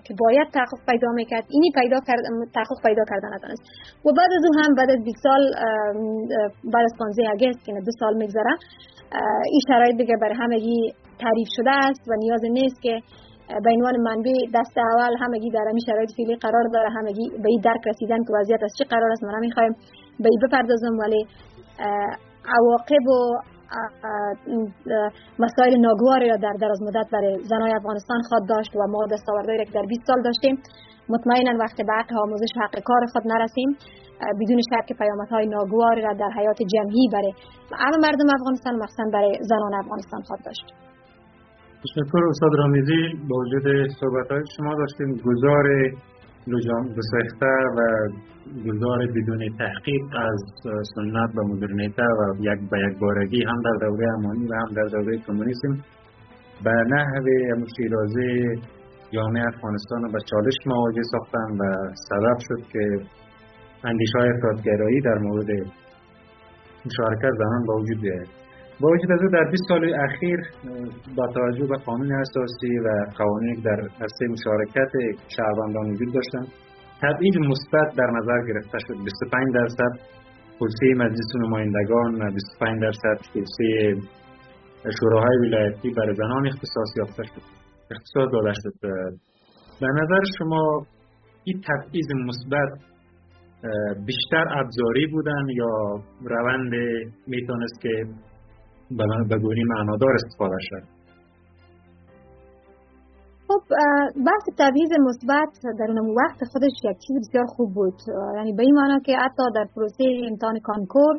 که باید تحقق پیدا می‌کرد. اینی پیدا کرد تحقق پیدا کردن ندانست. و بعد از او هم بعد از 20 سال بعد از 15 اگست که دو سال میگذره این شرایط دیگه بر همگی تعریف شده است و نیاز نیست که به عنوان منبع دست اول همگی در همین شرایط فعلی قرار داره همگی به این درک رسیدن که وضعیت از چه قرار است. من می‌خوایم به این بپردازم ولی عواقب و مسائل ناگوار یا در دراز مدت برای زنای افغانستان خود داشت و ما دستاوردهایی که در 20 سال داشتیم. مطمئنا وقتی به حق آموزش حق کار خود نرسیم. بدون شک پیامدهای ناگوار را در حیات جمعی برای همه مردم افغانستان مخصوصا برای زنان افغانستان خود داشت. تشکر استاد رامیزی با وجود صحبت شما داشتیم. گذار گسخته و گذار بدون تحقیق از سنت و مدرنیته و یک به یک بارگی هم در دوره امانی و هم در دوره کمونیسم. به نحو مشیرازه جامعه افغانستان رو به چالش مواجه ساختن و سبب شد که اندیش های افرادگرایی در مورد مشارکت زنان با وجود بیاید. با از در 20 سال اخیر با توجه به قانون اساسی و قوانین در هسته مشارکت شهروندان وجود داشتن تبعیض مثبت در نظر گرفته شد. 25 درصد کرسی مجلس نمایندگان 25 درصد کرسی شوراهای ولایتی برای زنان اختصاص یافته شد. اختصاص داده شد. به نظر شما این تبعیض مثبت بیشتر ابزاری بودن یا روند می‌تونست که به گونی معنادار استفاده شد. خب بحث تبعیض مثبت در اون وقت خودش یک چیز بسیار خوب بود. یعنی به این معنا که حتی در پروسه امتحان کانکور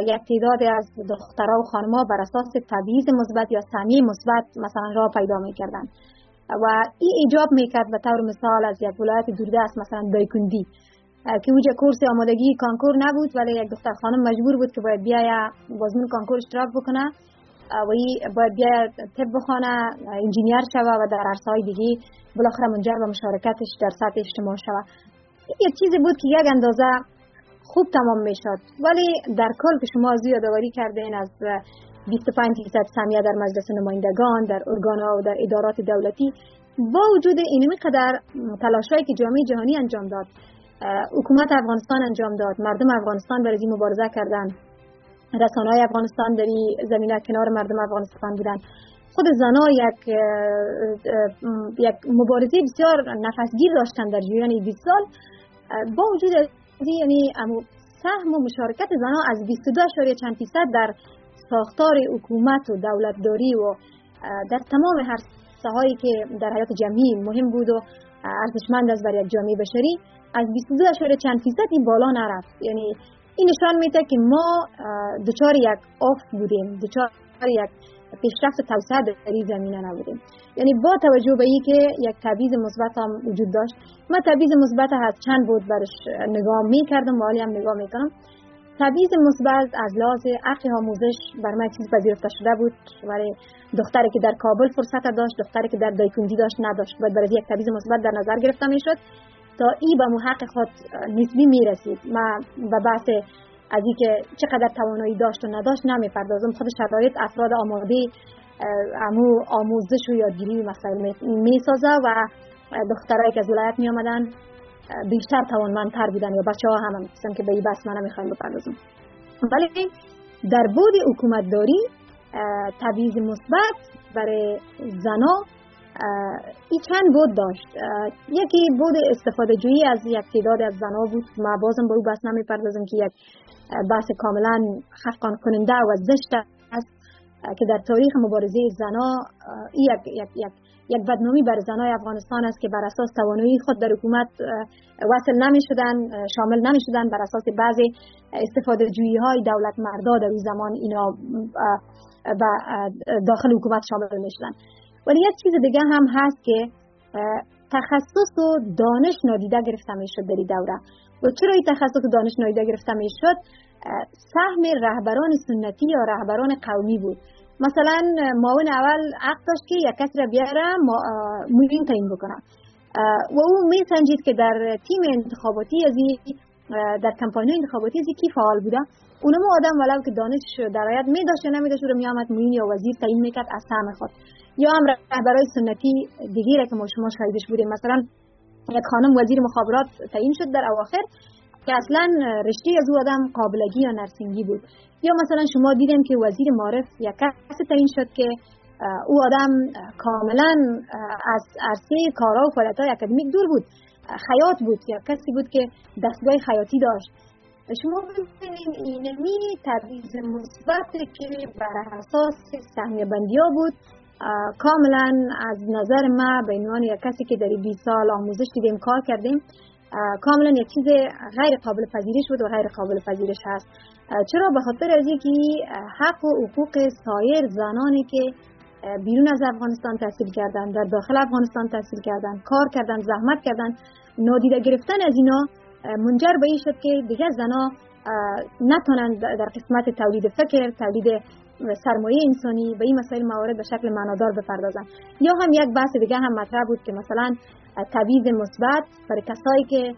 یک تعداد از دخترها و خانمها بر اساس تبعیض مثبت یا سمی مثبت مثلا راه پیدا می‌کردن. و این ایجاب می‌کرد به طور مثال از یک ولایت دوردست مثلا دایکندی که اونجا کورس آمادگی کانکور نبود ولی یک دختر خانم مجبور بود که باید بیاید به آزمون کانکور اشتراک بکنه. و باید بیاید طب بخونه انجینیر شوه و در عرصه های دیگه بالاخره منجر به مشارکتش در سطح اجتماع شوه. یک چیزی بود که یک اندازه خوب تمام می‌شد. ولی در کل که شما از یادآوری کردین از 25 درصد سمیه در مجلس نمایندگان در ارگان و در ادارات دولتی با وجود اینمی قدر تلاشهایی که جامعه جهانی انجام داد. حکومت افغانستان انجام داد. مردم افغانستان برای این مبارزه کردن. رسانه های افغانستان در زمینه کنار مردم افغانستان بودن. خود زنا یک یک مبارزه بسیار نفسگیر داشتن در جریان 20 سال. با وجود یعنی سهم و مشارکت زنها از 22 اشاره چند فیصد در ساختار حکومت و دولتداری و در تمام هر ساهایی که در حیات جمعی مهم بود و ارزشمند است برای یک جامعه بشری از 22 اشاره چند فیصد این بالا نرفت. یعنی این نشان میده که ما دچار یک افت بودیم دچار یک پیشرفت توسعه در این زمینه نبودیم. یعنی با توجه به که یک تبعیض مثبت هم وجود داشت من تبعیض مثبت از چند بود برش نگاه می‌کردم و هم نگاه می‌کنم. تبعیض مثبت از لحاظ حق آموزش بر من چیز پذیرفته شده بود. ولی دختری که در کابل فرصت داشت دختری که در دایکندی داشت نداشت. باید برای یک تبعیض مثبت در نظر گرفته می‌شد. تا ای به محق خود نسبی می‌رسید. ما به بحث از اینکه چقدر توانایی داشت و نداشت نمی‌پردازم. خود شرایط افراد آماده امو آموزش و یادگیری مسائل می‌سازه و دخترایی که از ولایت می آمدن بیشتر توانمندتر بودن یا بچه ها هم هم که به این بحث من نمی‌خوایم بپردازم. ولی در بود حکومتداری تبعیض مثبت برای زنا این چند بود داشت؟ یکی بود استفاده جویی از یک تعداد از زنا بود. ما بازم به او بحث نمی‌پردازم که یک بحث کاملا خفقان کننده و زشت است که در تاریخ مبارزه زنا یک, یک, یک یک بدنامی بر زنای افغانستان است که بر اساس توانایی خود در حکومت وصل نمی شدن شامل نمی شدن بر اساس بعضی استفاده جویی های دولت مردا در اون زمان اینا داخل حکومت شامل می ولی یک چیز دیگه هم هست که تخصص و دانش نادیده گرفته می شد در دوره. و چرا این تخصص و دانش نادیده گرفته می شد سهم رهبران سنتی یا رهبران قومی بود. مثلا معاون اول عقد داشت که یک کس را بیاره موین تعیین بکنه. و او می سنجید که در تیم انتخاباتی از در کمپانی انتخاباتی از کی فعال بوده. اونم آدم ولو که دانش درایت می داشت یا نمی داشت رو می آمد موین یا وزیر تعیین می‌کرد از سهم خود. یا هم رهبرای سنتی دیگه را که ما شما شاهدش بودیم. مثلا یک خانم وزیر مخابرات تعیین شد در اواخر که اصلا رشته از او آدم قابلگی یا نرسینگی بود. یا مثلا شما دیدیم که وزیر معرف یک کسی تعیین شد که او آدم کاملا از عرصه کارا و فعالیت‌های اکادمیک دور بود. خیاط بود. یا کسی بود که دستگاه خیاطی داشت. شما ببینید اینمی تبعیض مثبت که بر اساس سهمیه بندی بود. کاملا از نظر ما به عنوان یک کسی که در 20 سال آموزش دیدیم کار کردیم کاملا یک چیز غیر قابل پذیرش بود و غیر قابل پذیرش هست. چرا به خاطر از اینکه حق و حقوق سایر زنانی که بیرون از افغانستان تحصیل کردن در داخل افغانستان تحصیل کردن کار کردن زحمت کردن نادیده گرفتن از اینا منجر به این شد که دیگه زنا نتونن در قسمت تولید فکر تولید سرمایه انسانی به این مسائل موارد به شکل معنادار بپردازن. یا هم یک بحث دیگه هم مطرح بود که مثلا تبعیض مثبت برای کسایی که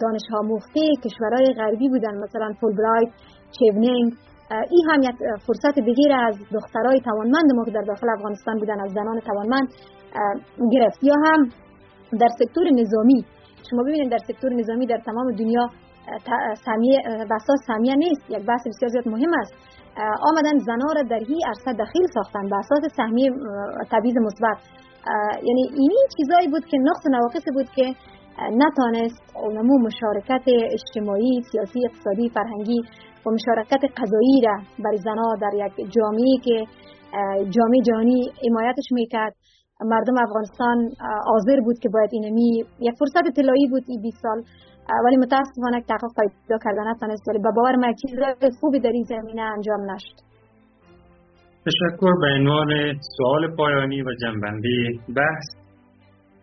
دانش آموخته کشورهای غربی بودن مثلا فولبرایت چیونینگ این هم یک فرصت دیگه از دخترای توانمند ما که در داخل افغانستان بودن از زنان توانمند گرفت. یا هم در سکتور نظامی. شما ببینید در سکتور نظامی در تمام دنیا سمیه بساس سمیه نیست. یک بحث بسیار زیاد مهم است. آمدن زنا را در هی عرصه دخیل ساختن به اساس سهمیه تبعیض مثبت. یعنی اینی چیزایی بود که نقص نواقص بود که نتانست اونمو مشارکت اجتماعی سیاسی اقتصادی فرهنگی و مشارکت قضایی را برای زنا در یک جامعه که جامعه جهانی حمایتش می‌کرد. مردم افغانستان حاضر بود که باید اینمی یک فرصت طلایی بود این 20 سال. ولی متاسفانه تحقیق پیدا کردن نتونست ولی به باور من چیز خوبی در این زمینه انجام نشد. تشکر به عنوان سوال پایانی و جنبندی بحث.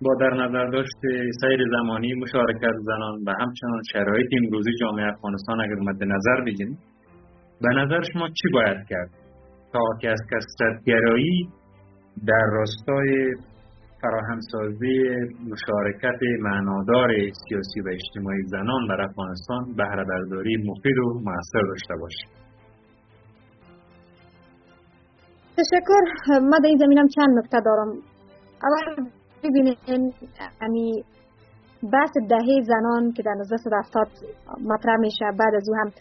با در نظر داشت سیر زمانی مشارکت زنان و همچنان شرایط امروزی جامعه افغانستان اگر مد نظر بگیریم به نظر شما چی باید کرد تا که از کسرتگرایی در راستای فراهمسازی مشارکت معنادار سیاسی و اجتماعی زنان در افغانستان بهره برداری مفید و موثر داشته باشید تشکر. من در این زمینم چند نکته دارم. اول ببینید امی بحث دهه زنان که در 1970 مطرح میشه بعد از او هم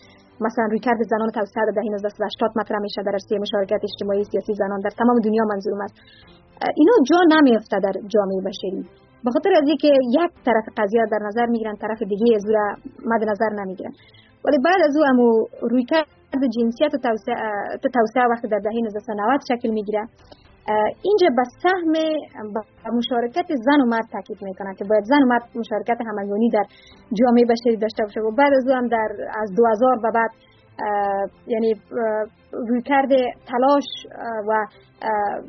مثلا روی کرد زنان توسعه در دهه 1980 مطرح میشه در عرصه مشارکت اجتماعی سیاسی زنان در تمام دنیا منظورم است. اینا جا نمیفته در جامعه بشری. به خاطر از اینکه یک طرف قضیه در نظر می‌گیرن طرف دیگه از او مد نظر نمی‌گیرن. ولی بعد از او امو روی کرد جنسیت و توسعه وقتی در دهه 1990 شکل می‌گیره. اینجا به سهم مشارکت زن و مرد تاکید می‌کنن که باید زن و مرد مشارکت همگانی در جامعه بشری داشته باشه و بعد از در از 2000 به بعد یعنی روی کرده تلاش و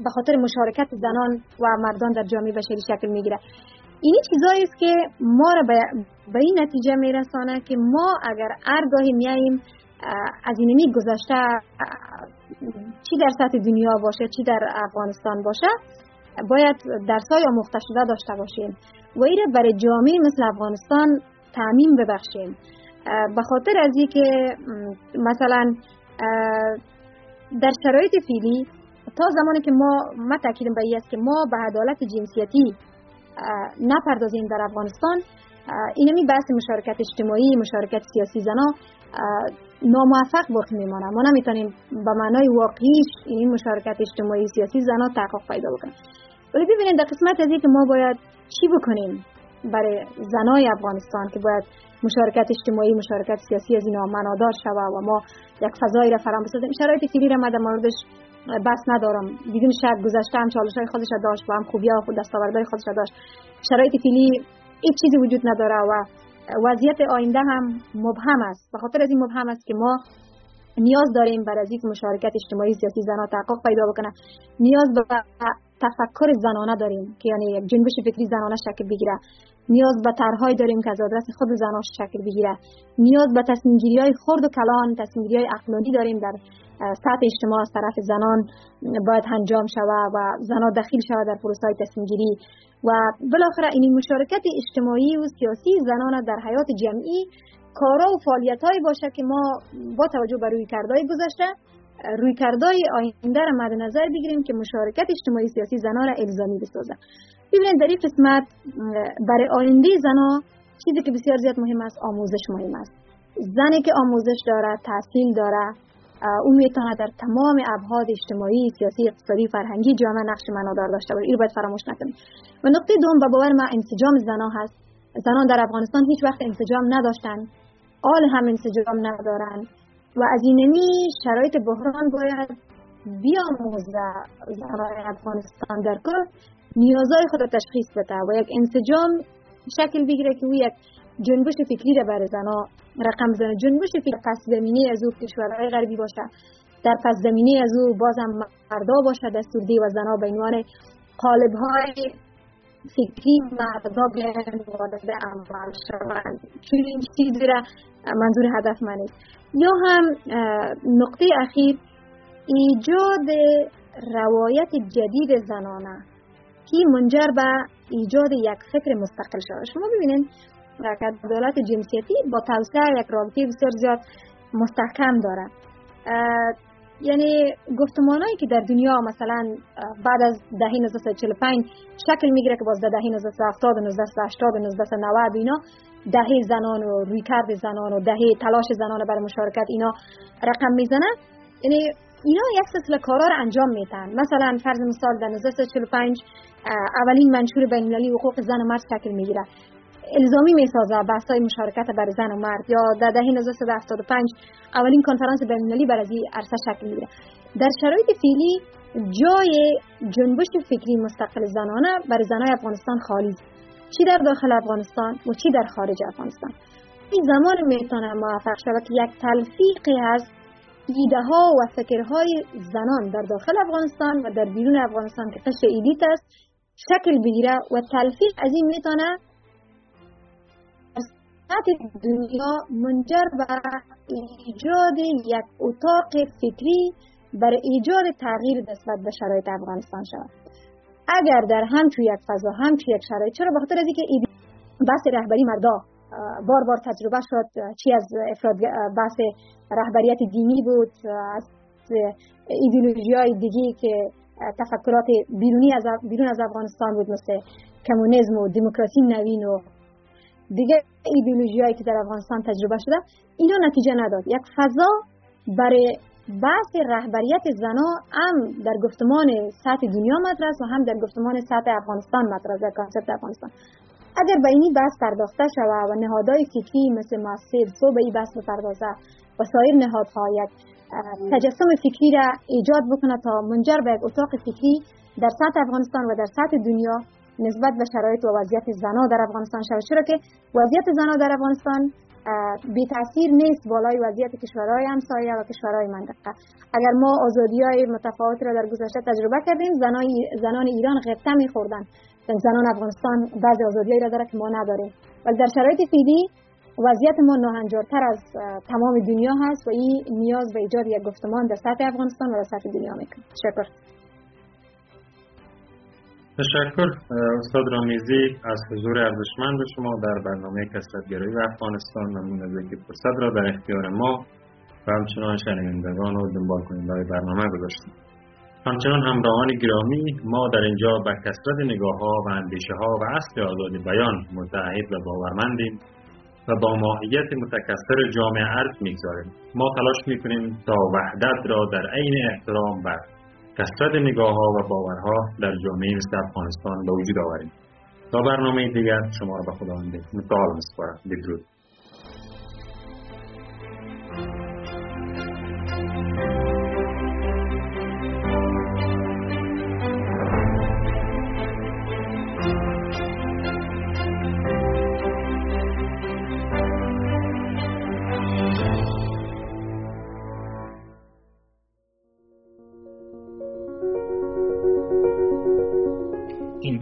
به خاطر مشارکت زنان و مردان در جامعه بشری شکل می‌گیره. این چیزایی است که ما را به این نتیجه میرسانه که ما اگر هر گاهی میاییم از اینمی گذشته چی در سطح دنیا باشه چی در افغانستان باشه باید درسای آموخته شده داشته باشیم. و ایره برای جامعه مثل افغانستان تعمیم ببخشیم. به خاطر از که مثلا در شرایط فیلی تا زمانی که ما ما تاکیدم به است که ما به عدالت جنسیتی نپردازیم در افغانستان اینمی بحث مشارکت اجتماعی مشارکت سیاسی زنا ناموفق باقی میمانه ما نمی‌تونیم به معنای واقعیش این مشارکت اجتماعی سیاسی زنا تحقق پیدا بکنیم. ولی ببینید در قسمت از که ما باید چی بکنیم برای زنای افغانستان که باید مشارکت اجتماعی مشارکت سیاسی از اینا منادار شوه و ما یک فضایی را فراهم بسازیم. شرایط فیلی را ما در موردش بس ندارم. بدون شک گذشته هم چالش های خودش داشت و هم خوبی ها خود دستاوردهای خودش داشت. شرایط فیلی هیچ چیزی وجود نداره و وضعیت آینده هم مبهم است. به خاطر از این مبهم است که ما نیاز داریم بر از مشارکت اجتماعی سیاسی زنان تحقق پیدا بکنه. نیاز به تفکر زنانه داریم که یعنی یک جنبش فکری زنانه شکل بگیره. نیاز به طرحهایی داریم که از آدرس خود زنان شکل بگیره. نیاز به تصمیم های خرد و کلان تصمیم های عقلانی داریم در سطح اجتماع از طرف زنان. باید انجام شود و زنان دخیل شود در پروسه های تصمیم گیری و بالاخره این مشارکت اجتماعی و سیاسی زنان در حیات جمعی کارا و فعالیت باشه که ما با توجه به روی کردهای گذشته روی کردهای آینده را مد نظر بگیریم که مشارکت اجتماعی سیاسی زنان را الزامی بسازه ببینید در این قسمت برای آینده زنها چیزی که بسیار زیاد مهم است آموزش مهم است. زنی که آموزش داره تحصیل داره اون می‌تونه در تمام ابعاد اجتماعی سیاسی اقتصادی فرهنگی جامعه نقش منادار داشته باشه این باید فراموش نکنیم. و نقطه دوم به باور ما انسجام زنان هست. زنان در افغانستان هیچ وقت انسجام نداشتن. آل هم انسجام ندارن. و از اینمی شرایط بحران باید بیاموزه زنان افغانستان در کل نیازهای خود را تشخیص بده و یک انسجام شکل بگیره که او یک جنبش فکری را زنها رقم بزنه جنبش فکری پس زمینه از او کشورهای غربی باشه. در پس زمینه از او بازم مردا باشه دستوردی و زنها به عنوان قالب های فکری مردا بیان وارد عمل شوند. چون این چیزی را منظور هدف من است یا هم نقطه اخیر ایجاد روایت جدید زنانه که منجر به ایجاد یک فکر مستقل شود. شما ببینید که عدالت جنسیتی با توسعه یک رابطه بسیار زیاد مستحکم داره. یعنی گفتمانایی که در دنیا مثلا بعد از دهه 1945 شکل می‌گیره که باز دهه 1970 و 1980 و 1990 اینا دهه زنان و رویکرد زنان و دهه تلاش زنان برای مشارکت اینا رقم می‌زنه یعنی اینا یک سلسله کارا رو انجام میتن مثلا فرض مثال در 1945 اولین منشور بین المللی حقوق زن و مرد شکل می‌گیره. الزامی می‌سازه بحثای مشارکت برای زن و مرد. یا در دهه 1975 اولین کنفرانس بین المللی برای این عرصه شکل می‌گیره. در شرایط فعلی جای جنبش فکری مستقل زنانه برای زنای افغانستان خالی. چی در داخل افغانستان و چی در خارج افغانستان؟ این زمان می‌تونه موفق شود که یک تلفیقی از ایده ها و فکرهای زنان در داخل افغانستان و در بیرون افغانستان که قشر ایلیت است شکل بگیره و تلفیق از این می‌تونه دنیا منجر به ایجاد یک اتاق فکری برای ایجاد تغییر نسبت به شرایط افغانستان شود. اگر در همچون یک فضا همچون یک شرایط چرا بخاطر از اینکه بحث رهبری مردا بار بار تجربه شد چی از افراد بحث رهبریت دینی بود از ایدئولوژی های دیگی که تفکرات بیرونی از بیرون از افغانستان بود مثل کمونیسم و دموکراسی نوین و دیگه ایدئولوژی هایی که در افغانستان تجربه شده اینا نتیجه نداد. یک فضا برای بحث رهبریت زنا هم در گفتمان سطح دنیا مطرح و هم در گفتمان سطح افغانستان مطرح در concept افغانستان. اگر به اینی بحث پرداخته شود و نهادهای فکری مثل مؤسسه صوب به این بحث بپردازه و سایر نهادها یک تجسم فکری را ایجاد بکنه تا منجر به یک اتاق فکری در سطح افغانستان و در سطح دنیا نسبت به شرایط و وضعیت زنا در افغانستان شود چرا که وضعیت زنا در افغانستان بی تاثیر نیست بالای وضعیت کشورهای همسایه و کشورهای منطقه. اگر ما آزادی های متفاوتی را در گذشته تجربه کردیم زنان, زنان ایران غبطه میخوردن. زنان افغانستان بعضی آزادی را داره که ما نداریم. ولی در شرایط فعلی وضعیت ما ناهنجارتر از تمام دنیا هست و این نیاز به ایجاد یک گفتمان در سطح افغانستان و در سطح دنیا می‌کنه. شکر. تشکر. استاد رامیزی از حضور ارزشمند شما در برنامه کسرتگرایی و افغانستان ممنون از اینکه فرصت را در اختیار ما و همچنان شنوندگان و دنبال کنندگان برنامه گذاشتیم همچنان همراهان گرامی ما در اینجا به کسرت نگاه ها و اندیشه ها و اصل آزادی بیان متعهد و باورمندیم و با ماهیت متکثر جامعه عرض می‌گذاریم. ما تلاش می‌کنیم تا وحدت را در عین احترام بر کسرت نگاه ها و باورها در جامعه مثل افغانستان به وجود آوریم. تا برنامه دیگر شما را به خداوند متعال مسپارم بدرود.